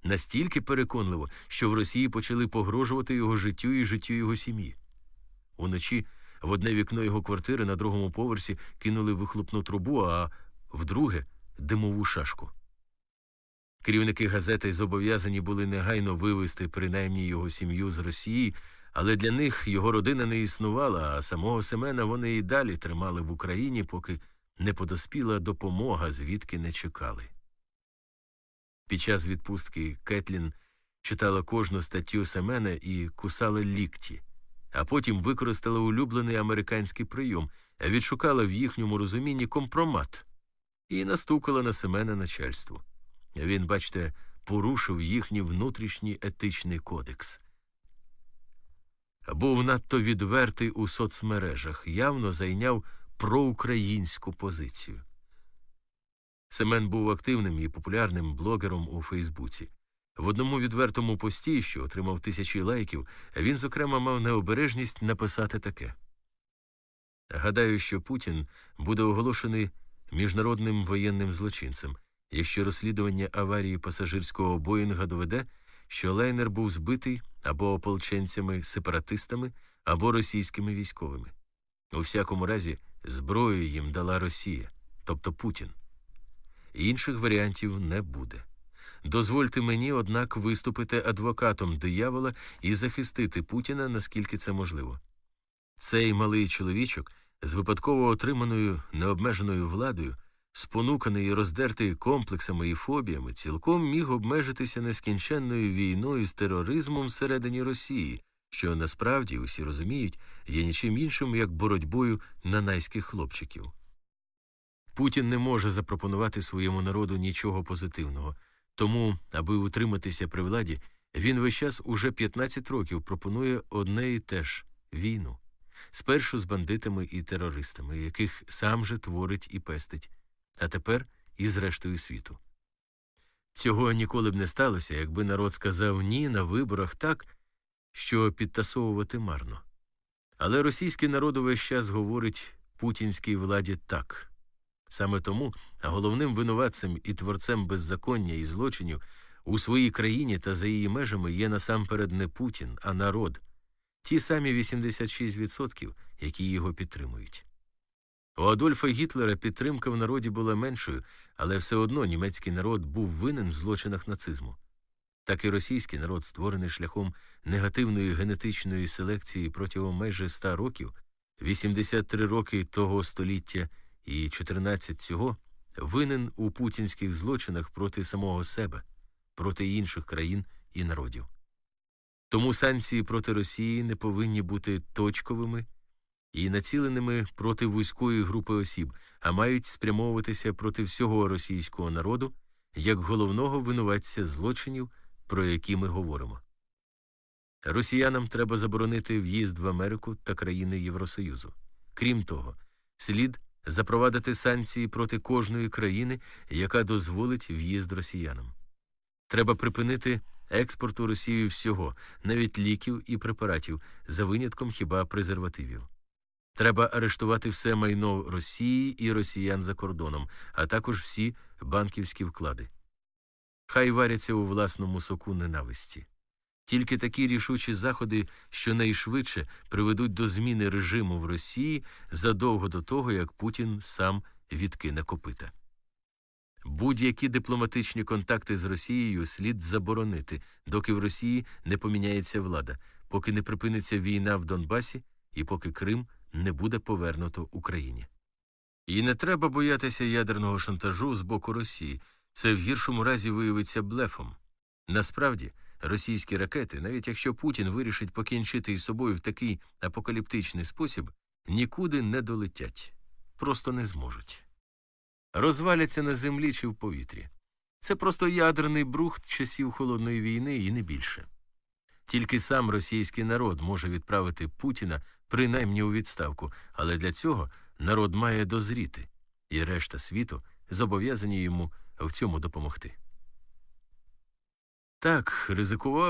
Настільки переконливо, що в Росії почали погрожувати його життю і життю його сім'ї. Уночі в одне вікно його квартири на другому поверсі кинули вихлопну трубу, а в друге димову шашку. Керівники газети зобов'язані були негайно вивезти принаймні його сім'ю з Росії, але для них його родина не існувала, а самого Семена вони і далі тримали в Україні, поки не подоспіла допомога, звідки не чекали. Під час відпустки Кетлін читала кожну статтю Семена і кусала лікті, а потім використала улюблений американський прийом, відшукала в їхньому розумінні компромат і настукала на Семена начальству. Він, бачте, порушив їхній внутрішній етичний кодекс. Був надто відвертий у соцмережах, явно зайняв проукраїнську позицію. Семен був активним і популярним блогером у Фейсбуці. В одному відвертому пості, що отримав тисячі лайків, він, зокрема, мав необережність написати таке Гадаю, що Путін буде оголошений міжнародним воєнним злочинцем, якщо розслідування аварії пасажирського Боїнга доведе, що лайнер був збитий або ополченцями сепаратистами, або російськими військовими. У всякому разі, зброю їм дала Росія, тобто Путін. Інших варіантів не буде. Дозвольте мені, однак, виступити адвокатом диявола і захистити Путіна, наскільки це можливо. Цей малий чоловічок з випадково отриманою необмеженою владою, спонуканий і роздертий комплексами і фобіями, цілком міг обмежитися нескінченною війною з тероризмом всередині Росії, що насправді усі розуміють, є нічим іншим, як боротьбою нанайських хлопчиків. Путін не може запропонувати своєму народу нічого позитивного, тому, аби утриматися при владі, він весь час уже 15 років пропонує одне і те ж війну, спершу з бандитами і терористами, яких сам же творить і пестить, а тепер і з рештою світу. Цього ніколи б не сталося, якби народ сказав ні на виборах так, що підтасовувати марно. Але російський народ увесь час говорить путінській владі так. Саме тому головним винуватцем і творцем беззаконня і злочинів у своїй країні та за її межами є насамперед не Путін, а народ, ті самі 86%, які його підтримують. У Адольфа Гітлера підтримка в народі була меншою, але все одно німецький народ був винен в злочинах нацизму. Так і російський народ, створений шляхом негативної генетичної селекції протягом майже 100 років, 83 роки того століття і 14 цього, винен у путінських злочинах проти самого себе, проти інших країн і народів. Тому санкції проти Росії не повинні бути точковими і націленими проти вузької групи осіб, а мають спрямовуватися проти всього російського народу як головного винуватця злочинів, про які ми говоримо. Росіянам треба заборонити в'їзд в Америку та країни Євросоюзу. Крім того, слід запровадити санкції проти кожної країни, яка дозволить в'їзд росіянам. Треба припинити експорт у Росію всього, навіть ліків і препаратів, за винятком хіба презервативів. Треба арештувати все майно Росії і росіян за кордоном, а також всі банківські вклади. Хай варяться у власному соку ненависті. Тільки такі рішучі заходи щонайшвидше приведуть до зміни режиму в Росії задовго до того, як Путін сам відкине копита. Будь-які дипломатичні контакти з Росією слід заборонити, доки в Росії не поміняється влада, поки не припиниться війна в Донбасі і поки Крим не буде повернуто Україні. І не треба боятися ядерного шантажу з боку Росії. Це в гіршому разі виявиться блефом. Насправді, російські ракети, навіть якщо Путін вирішить покінчити із собою в такий апокаліптичний спосіб, нікуди не долетять, просто не зможуть. Розваляться на землі чи в повітрі. Це просто ядерний брухт часів холодної війни і не більше. Тільки сам російський народ може відправити Путіна принаймні у відставку, але для цього народ має дозріти, і решта світу зобов'язані йому в цьому допомогти. Так, ризикував.